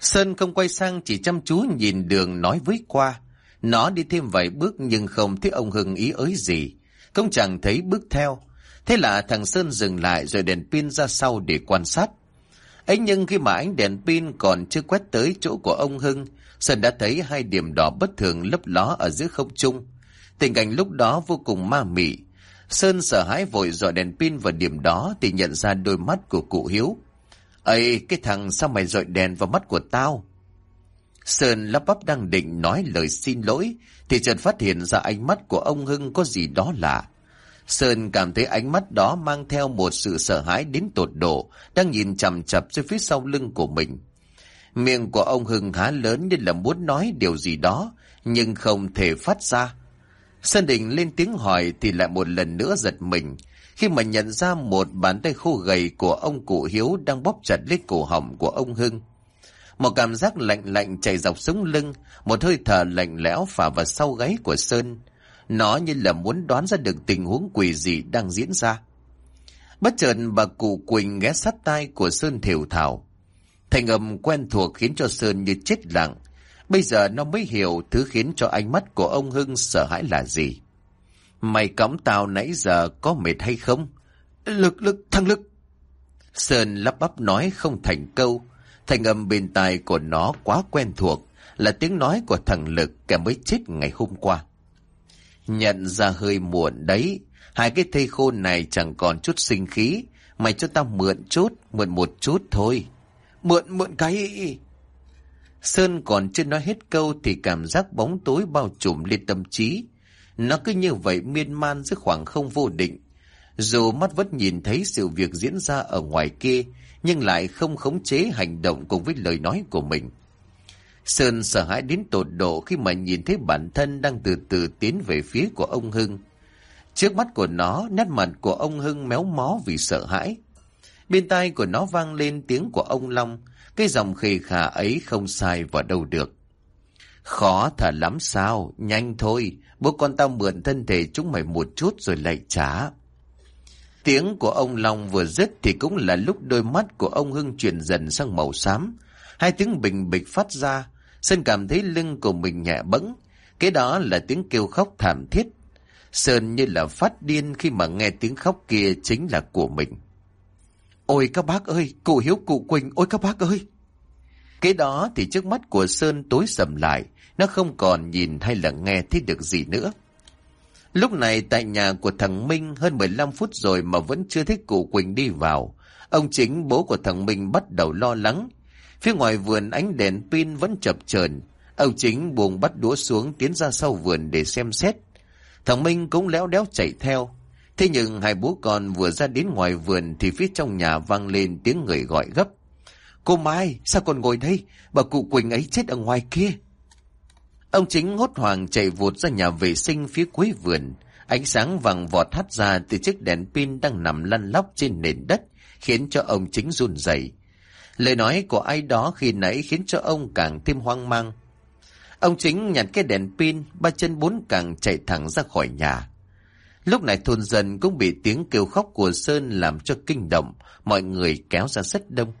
Sơn không quay sang chỉ chăm chú nhìn đường nói với qua. Nó đi thêm vài bước nhưng không thấy ông Hưng ý ới gì. Cũng chẳng thấy bước theo. Thế là thằng Sơn dừng lại rồi đèn pin ra sau để quan sát. ấy nhưng khi mà ánh đèn pin còn chưa quét tới chỗ của ông Hưng, Sơn đã thấy hai điểm đỏ bất thường lấp ló ở giữa không trung. Tình cảnh lúc đó vô cùng ma mị. Sơn sợ hãi vội dọi đèn pin vào điểm đó thì nhận ra đôi mắt của cụ Hiếu. ấy cái thằng sao mày dọi đèn vào mắt của tao? Sơn lắp bắp đang định nói lời xin lỗi thì chợt phát hiện ra ánh mắt của ông Hưng có gì đó lạ. Sơn cảm thấy ánh mắt đó mang theo một sự sợ hãi đến tột độ, đang nhìn chằm chặp dưới phía sau lưng của mình. Miệng của ông Hưng há lớn như là muốn nói điều gì đó, nhưng không thể phát ra. Sơn định lên tiếng hỏi thì lại một lần nữa giật mình, khi mà nhận ra một bàn tay khô gầy của ông cụ Hiếu đang bóp chặt lấy cổ họng của ông Hưng. Một cảm giác lạnh lạnh chảy dọc sống lưng, một hơi thở lạnh lẽo phả vào sau gáy của Sơn. Nó như là muốn đoán ra được tình huống quỷ gì đang diễn ra. Bất chợt bà cụ Quỳnh ghé sát tai của Sơn thều thảo. Thành âm quen thuộc khiến cho Sơn như chết lặng. Bây giờ nó mới hiểu thứ khiến cho ánh mắt của ông Hưng sợ hãi là gì. Mày cõng tao nãy giờ có mệt hay không? Lực, lực, thăng lực. Sơn lắp bắp nói không thành câu. Thành âm bên tai của nó quá quen thuộc, là tiếng nói của thằng Lực kẻ mới chết ngày hôm qua. Nhận ra hơi muộn đấy, hai cái thây khô này chẳng còn chút sinh khí, mày cho tao mượn chút, mượn một chút thôi. Mượn, mượn cái... Sơn còn chưa nói hết câu thì cảm giác bóng tối bao trùm lên tâm trí. Nó cứ như vậy miên man giữa khoảng không vô định. Dù mắt vẫn nhìn thấy sự việc diễn ra ở ngoài kia, nhưng lại không khống chế hành động cùng với lời nói của mình. Sơn sợ hãi đến tột độ khi mà nhìn thấy bản thân đang từ từ tiến về phía của ông Hưng. Trước mắt của nó, nét mặt của ông Hưng méo mó vì sợ hãi. Bên tai của nó vang lên tiếng của ông Long, cái giọng khề khà ấy không sai vào đâu được. Khó thở lắm sao, nhanh thôi, bố con tao mượn thân thể chúng mày một chút rồi lại trả. Tiếng của ông Long vừa dứt thì cũng là lúc đôi mắt của ông Hưng chuyển dần sang màu xám. Hai tiếng bình bịch phát ra, Sơn cảm thấy lưng của mình nhẹ bẫng. Cái đó là tiếng kêu khóc thảm thiết. Sơn như là phát điên khi mà nghe tiếng khóc kia chính là của mình. Ôi các bác ơi, cụ Hiếu cụ Quỳnh, ôi các bác ơi. Cái đó thì trước mắt của Sơn tối sầm lại, nó không còn nhìn hay là nghe thấy được gì nữa. Lúc này tại nhà của thằng Minh hơn 15 phút rồi mà vẫn chưa thấy cụ Quỳnh đi vào. Ông chính bố của thằng Minh bắt đầu lo lắng. Phía ngoài vườn ánh đèn pin vẫn chập chờn Ông chính buồn bắt đũa xuống tiến ra sau vườn để xem xét. Thằng Minh cũng léo đéo chạy theo. Thế nhưng hai bố con vừa ra đến ngoài vườn thì phía trong nhà vang lên tiếng người gọi gấp. Cô Mai, sao còn ngồi đây? Bà cụ Quỳnh ấy chết ở ngoài kia. Ông chính hốt hoảng chạy vụt ra nhà vệ sinh phía cuối vườn. Ánh sáng vàng vọt hắt ra từ chiếc đèn pin đang nằm lăn lóc trên nền đất, khiến cho ông chính run rẩy. Lời nói của ai đó khi nãy khiến cho ông càng thêm hoang mang. Ông chính nhặt cái đèn pin, ba chân bốn càng chạy thẳng ra khỏi nhà. Lúc này thôn dân cũng bị tiếng kêu khóc của Sơn làm cho kinh động, mọi người kéo ra rất đông.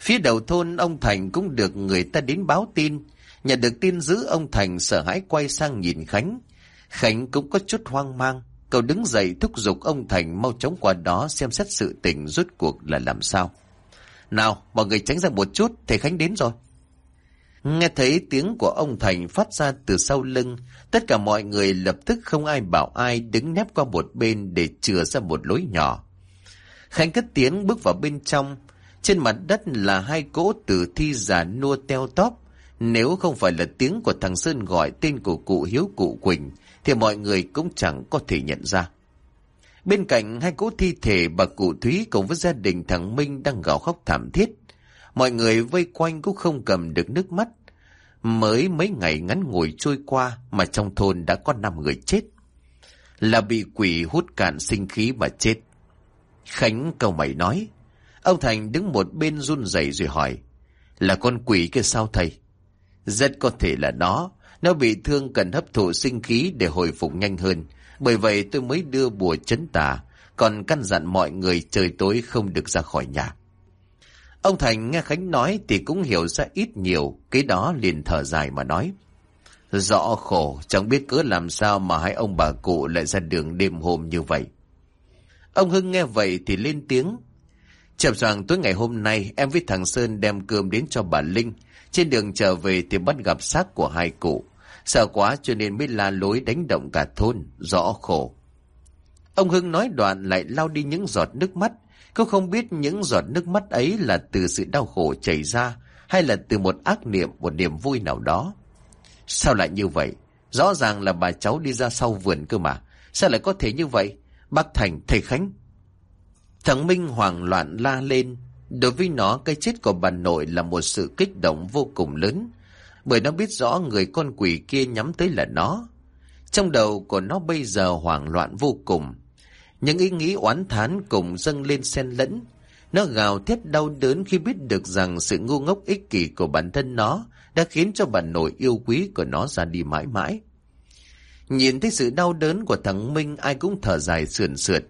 Phía đầu thôn ông Thành cũng được người ta đến báo tin, nhận được tin dữ ông Thành sợ hãi quay sang nhìn Khánh. Khánh cũng có chút hoang mang, cậu đứng dậy thúc giục ông Thành mau chóng qua đó xem xét sự tình rốt cuộc là làm sao. Nào, mọi người tránh ra một chút, thầy Khánh đến rồi. Nghe thấy tiếng của ông Thành phát ra từ sau lưng, tất cả mọi người lập tức không ai bảo ai đứng nép qua một bên để chừa ra một lối nhỏ. Khánh cất tiếng bước vào bên trong, trên mặt đất là hai cỗ tử thi giả nua teo tóp. Nếu không phải là tiếng của thằng Sơn gọi tên của cụ Hiếu cụ Quỳnh, thì mọi người cũng chẳng có thể nhận ra. Bên cạnh hai cỗ thi thể bà cụ Thúy cùng với gia đình thằng Minh đang gào khóc thảm thiết. Mọi người vây quanh cũng không cầm được nước mắt. Mới mấy ngày ngắn ngủi trôi qua mà trong thôn đã có năm người chết. Là bị quỷ hút cạn sinh khí mà chết. Khánh câu mày nói. Ông Thành đứng một bên run rẩy rồi hỏi. Là con quỷ kia sao thầy? Rất có thể là nó. Nó bị thương cần hấp thụ sinh khí để hồi phục nhanh hơn. Bởi vậy tôi mới đưa bùa chấn tà, còn căn dặn mọi người trời tối không được ra khỏi nhà. Ông Thành nghe Khánh nói thì cũng hiểu ra ít nhiều, cái đó liền thở dài mà nói. Rõ khổ, chẳng biết cớ làm sao mà hai ông bà cụ lại ra đường đêm hôm như vậy. Ông Hưng nghe vậy thì lên tiếng. chậm rằng tối ngày hôm nay em với thằng Sơn đem cơm đến cho bà Linh. Trên đường trở về thì bắt gặp xác của hai cụ. Sợ quá cho nên mới la lối đánh động cả thôn, rõ khổ. Ông Hưng nói đoạn lại lau đi những giọt nước mắt. Cô không biết những giọt nước mắt ấy là từ sự đau khổ chảy ra hay là từ một ác niệm, một niềm vui nào đó. Sao lại như vậy? Rõ ràng là bà cháu đi ra sau vườn cơ mà. Sao lại có thể như vậy? Bác Thành, thầy Khánh. Thằng Minh hoảng loạn la lên. Đối với nó, cái chết của bà nội là một sự kích động vô cùng lớn bởi nó biết rõ người con quỷ kia nhắm tới là nó. Trong đầu của nó bây giờ hoảng loạn vô cùng. Những ý nghĩ oán thán cùng dâng lên xen lẫn. Nó gào thét đau đớn khi biết được rằng sự ngu ngốc ích kỷ của bản thân nó đã khiến cho bà nội yêu quý của nó ra đi mãi mãi. Nhìn thấy sự đau đớn của thằng Minh ai cũng thở dài sườn sượt.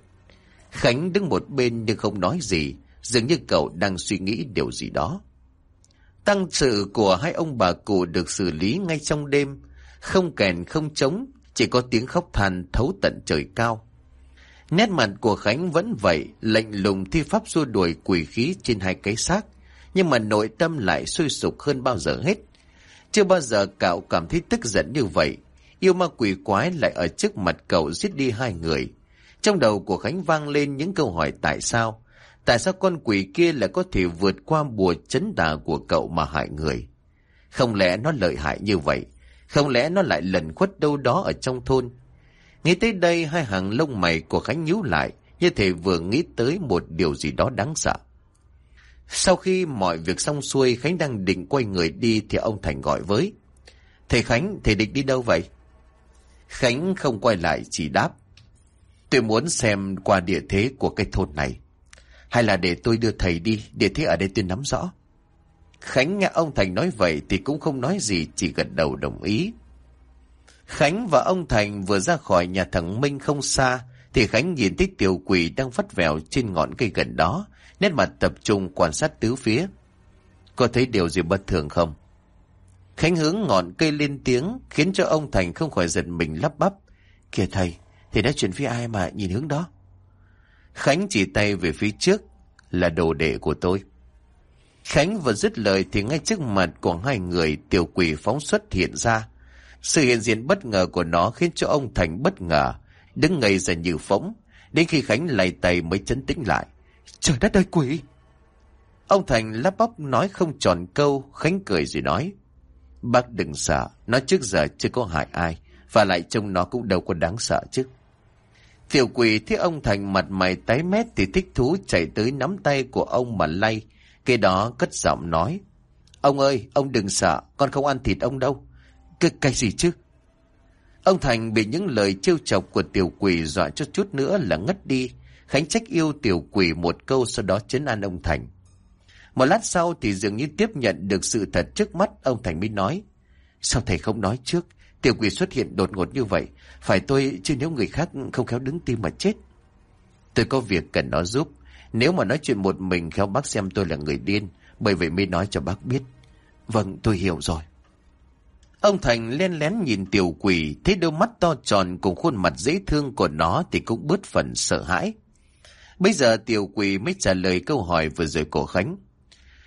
Khánh đứng một bên nhưng không nói gì, dường như cậu đang suy nghĩ điều gì đó. Tăng sự của hai ông bà cụ được xử lý ngay trong đêm, không kèn không trống, chỉ có tiếng khóc than thấu tận trời cao. Nét mặt của Khánh vẫn vậy, lạnh lùng thi pháp xua đuổi quỷ khí trên hai cái xác, nhưng mà nội tâm lại sôi sục hơn bao giờ hết. Chưa bao giờ cậu cảm thấy tức giận như vậy, yêu ma quỷ quái lại ở trước mặt cậu giết đi hai người. Trong đầu của Khánh vang lên những câu hỏi tại sao, tại sao con quỷ kia lại có thể vượt qua bùa chấn tà của cậu mà hại người. Không lẽ nó lợi hại như vậy, không lẽ nó lại lẩn khuất đâu đó ở trong thôn, Nghĩ tới đây hai hàng lông mày của Khánh nhíu lại, như thể vừa nghĩ tới một điều gì đó đáng sợ. Sau khi mọi việc xong xuôi, Khánh đang định quay người đi thì ông Thành gọi với. Thầy Khánh, thầy định đi đâu vậy? Khánh không quay lại, chỉ đáp. Tôi muốn xem qua địa thế của cái thôn này. Hay là để tôi đưa thầy đi, để thế ở đây tôi nắm rõ. Khánh nghe ông Thành nói vậy thì cũng không nói gì, chỉ gật đầu đồng ý. Khánh và ông Thành vừa ra khỏi nhà thằng Minh không xa, thì Khánh nhìn thấy tiểu quỷ đang vắt vẻo trên ngọn cây gần đó, nét mặt tập trung quan sát tứ phía. Có thấy điều gì bất thường không? Khánh hướng ngọn cây lên tiếng, khiến cho ông Thành không khỏi giật mình lắp bắp. Kìa thầy, thầy đã chuyển phía ai mà nhìn hướng đó? Khánh chỉ tay về phía trước, là đồ đệ của tôi. Khánh vừa dứt lời thì ngay trước mặt của hai người tiểu quỷ phóng xuất hiện ra, sự hiện diện bất ngờ của nó khiến cho ông Thành bất ngờ, đứng ngây ra như phóng, đến khi Khánh lay tay mới chấn tĩnh lại. Trời đất ơi quỷ! Ông Thành lắp bắp nói không tròn câu, Khánh cười rồi nói. Bác đừng sợ, nó trước giờ chưa có hại ai, và lại trông nó cũng đâu có đáng sợ chứ. Tiểu quỷ thấy ông Thành mặt mày tái mét thì thích thú chạy tới nắm tay của ông mà lay, Kế đó cất giọng nói. Ông ơi, ông đừng sợ, con không ăn thịt ông đâu. Cái, cái gì chứ? Ông Thành bị những lời trêu chọc của tiểu quỷ dọa cho chút nữa là ngất đi. Khánh trách yêu tiểu quỷ một câu sau đó chấn an ông Thành. Một lát sau thì dường như tiếp nhận được sự thật trước mắt ông Thành mới nói. Sao thầy không nói trước? Tiểu quỷ xuất hiện đột ngột như vậy. Phải tôi chứ nếu người khác không khéo đứng tim mà chết. Tôi có việc cần nó giúp. Nếu mà nói chuyện một mình khéo bác xem tôi là người điên. Bởi vậy mới nói cho bác biết. Vâng tôi hiểu rồi. Ông Thành len lén nhìn tiểu quỷ, thấy đôi mắt to tròn cùng khuôn mặt dễ thương của nó thì cũng bớt phần sợ hãi. Bây giờ tiểu quỷ mới trả lời câu hỏi vừa rồi của Khánh.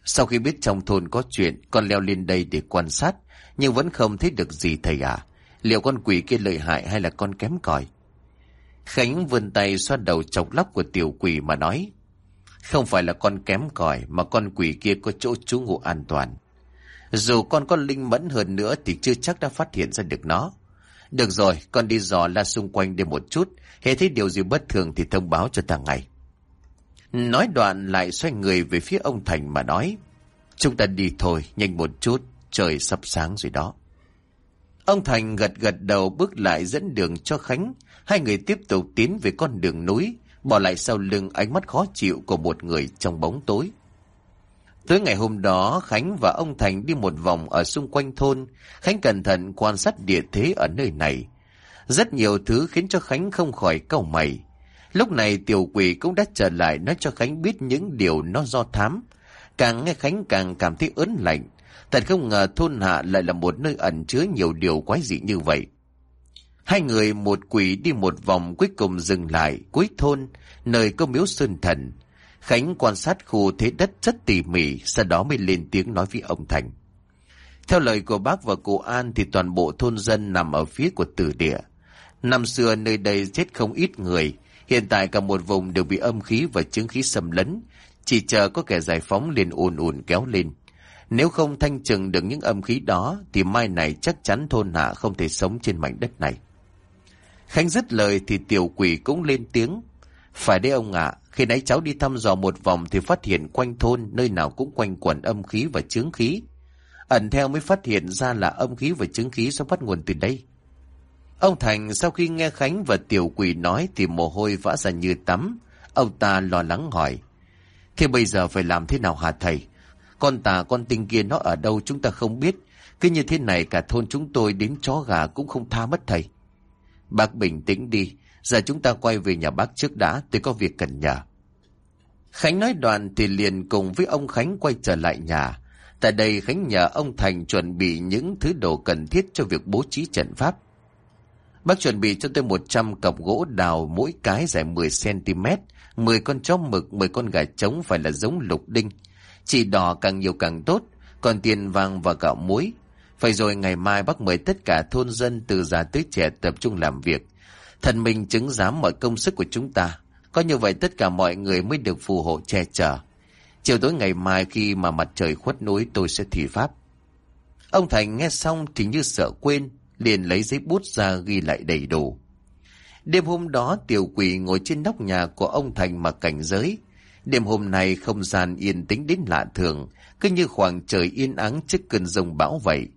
Sau khi biết trong thôn có chuyện, con leo lên đây để quan sát, nhưng vẫn không thấy được gì thầy à. Liệu con quỷ kia lợi hại hay là con kém cỏi? Khánh vươn tay xoa đầu chọc lóc của tiểu quỷ mà nói. Không phải là con kém cỏi mà con quỷ kia có chỗ trú ngụ an toàn. Dù con có linh mẫn hơn nữa thì chưa chắc đã phát hiện ra được nó. Được rồi, con đi dò la xung quanh để một chút. Hễ thấy điều gì bất thường thì thông báo cho ta ngay. Nói đoạn lại xoay người về phía ông Thành mà nói. Chúng ta đi thôi, nhanh một chút, trời sắp sáng rồi đó. Ông Thành gật gật đầu bước lại dẫn đường cho Khánh. Hai người tiếp tục tiến về con đường núi, bỏ lại sau lưng ánh mắt khó chịu của một người trong bóng tối. Tới ngày hôm đó, Khánh và ông Thành đi một vòng ở xung quanh thôn. Khánh cẩn thận quan sát địa thế ở nơi này. Rất nhiều thứ khiến cho Khánh không khỏi cau mày. Lúc này tiểu quỷ cũng đã trở lại nói cho Khánh biết những điều nó do thám. Càng nghe Khánh càng cảm thấy ớn lạnh. Thật không ngờ thôn hạ lại là một nơi ẩn chứa nhiều điều quái dị như vậy. Hai người một quỷ đi một vòng cuối cùng dừng lại cuối thôn, nơi có miếu sơn thần. Khánh quan sát khu thế đất rất tỉ mỉ, sau đó mới lên tiếng nói với ông Thành. Theo lời của bác và cụ An thì toàn bộ thôn dân nằm ở phía của tử địa. Năm xưa nơi đây chết không ít người, hiện tại cả một vùng đều bị âm khí và chứng khí xâm lấn, chỉ chờ có kẻ giải phóng liền ùn ùn kéo lên. Nếu không thanh trừng được những âm khí đó thì mai này chắc chắn thôn hạ không thể sống trên mảnh đất này. Khánh dứt lời thì tiểu quỷ cũng lên tiếng. Phải đấy ông ạ, khi nãy cháu đi thăm dò một vòng thì phát hiện quanh thôn nơi nào cũng quanh quẩn âm khí và chứng khí. Ẩn theo mới phát hiện ra là âm khí và chứng khí sẽ bắt nguồn từ đây. Ông Thành sau khi nghe Khánh và Tiểu Quỷ nói thì mồ hôi vã ra như tắm. Ông ta lo lắng hỏi. Thế bây giờ phải làm thế nào hả thầy? Con tà con tinh kia nó ở đâu chúng ta không biết. Cứ như thế này cả thôn chúng tôi đến chó gà cũng không tha mất thầy. Bác bình tĩnh đi. Giờ chúng ta quay về nhà bác trước đã, tôi có việc cần nhờ. Khánh nói đoạn thì liền cùng với ông Khánh quay trở lại nhà. Tại đây Khánh nhờ ông Thành chuẩn bị những thứ đồ cần thiết cho việc bố trí trận pháp. Bác chuẩn bị cho tôi 100 cọc gỗ đào mỗi cái dài 10cm, 10 con chó mực, 10 con gà trống phải là giống lục đinh. Chỉ đỏ càng nhiều càng tốt, còn tiền vàng và gạo muối. Phải rồi ngày mai bác mời tất cả thôn dân từ già tới trẻ tập trung làm việc. Thần mình chứng giám mọi công sức của chúng ta. Có như vậy tất cả mọi người mới được phù hộ che chở. Chiều tối ngày mai khi mà mặt trời khuất núi tôi sẽ thi pháp. Ông Thành nghe xong thì như sợ quên, liền lấy giấy bút ra ghi lại đầy đủ. Đêm hôm đó tiểu quỷ ngồi trên nóc nhà của ông Thành mà cảnh giới. Đêm hôm nay không gian yên tĩnh đến lạ thường, cứ như khoảng trời yên ắng trước cơn rông bão vậy.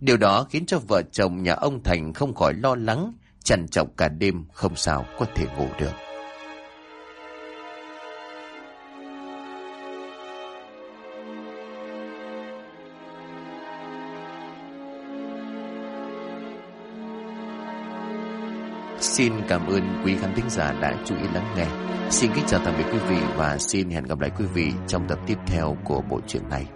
Điều đó khiến cho vợ chồng nhà ông Thành không khỏi lo lắng, chằn trọc cả đêm không sao có thể ngủ được. Xin cảm ơn quý khán thính giả đã chú ý lắng nghe. Xin kính chào tạm biệt quý vị và xin hẹn gặp lại quý vị trong tập tiếp theo của bộ truyện này.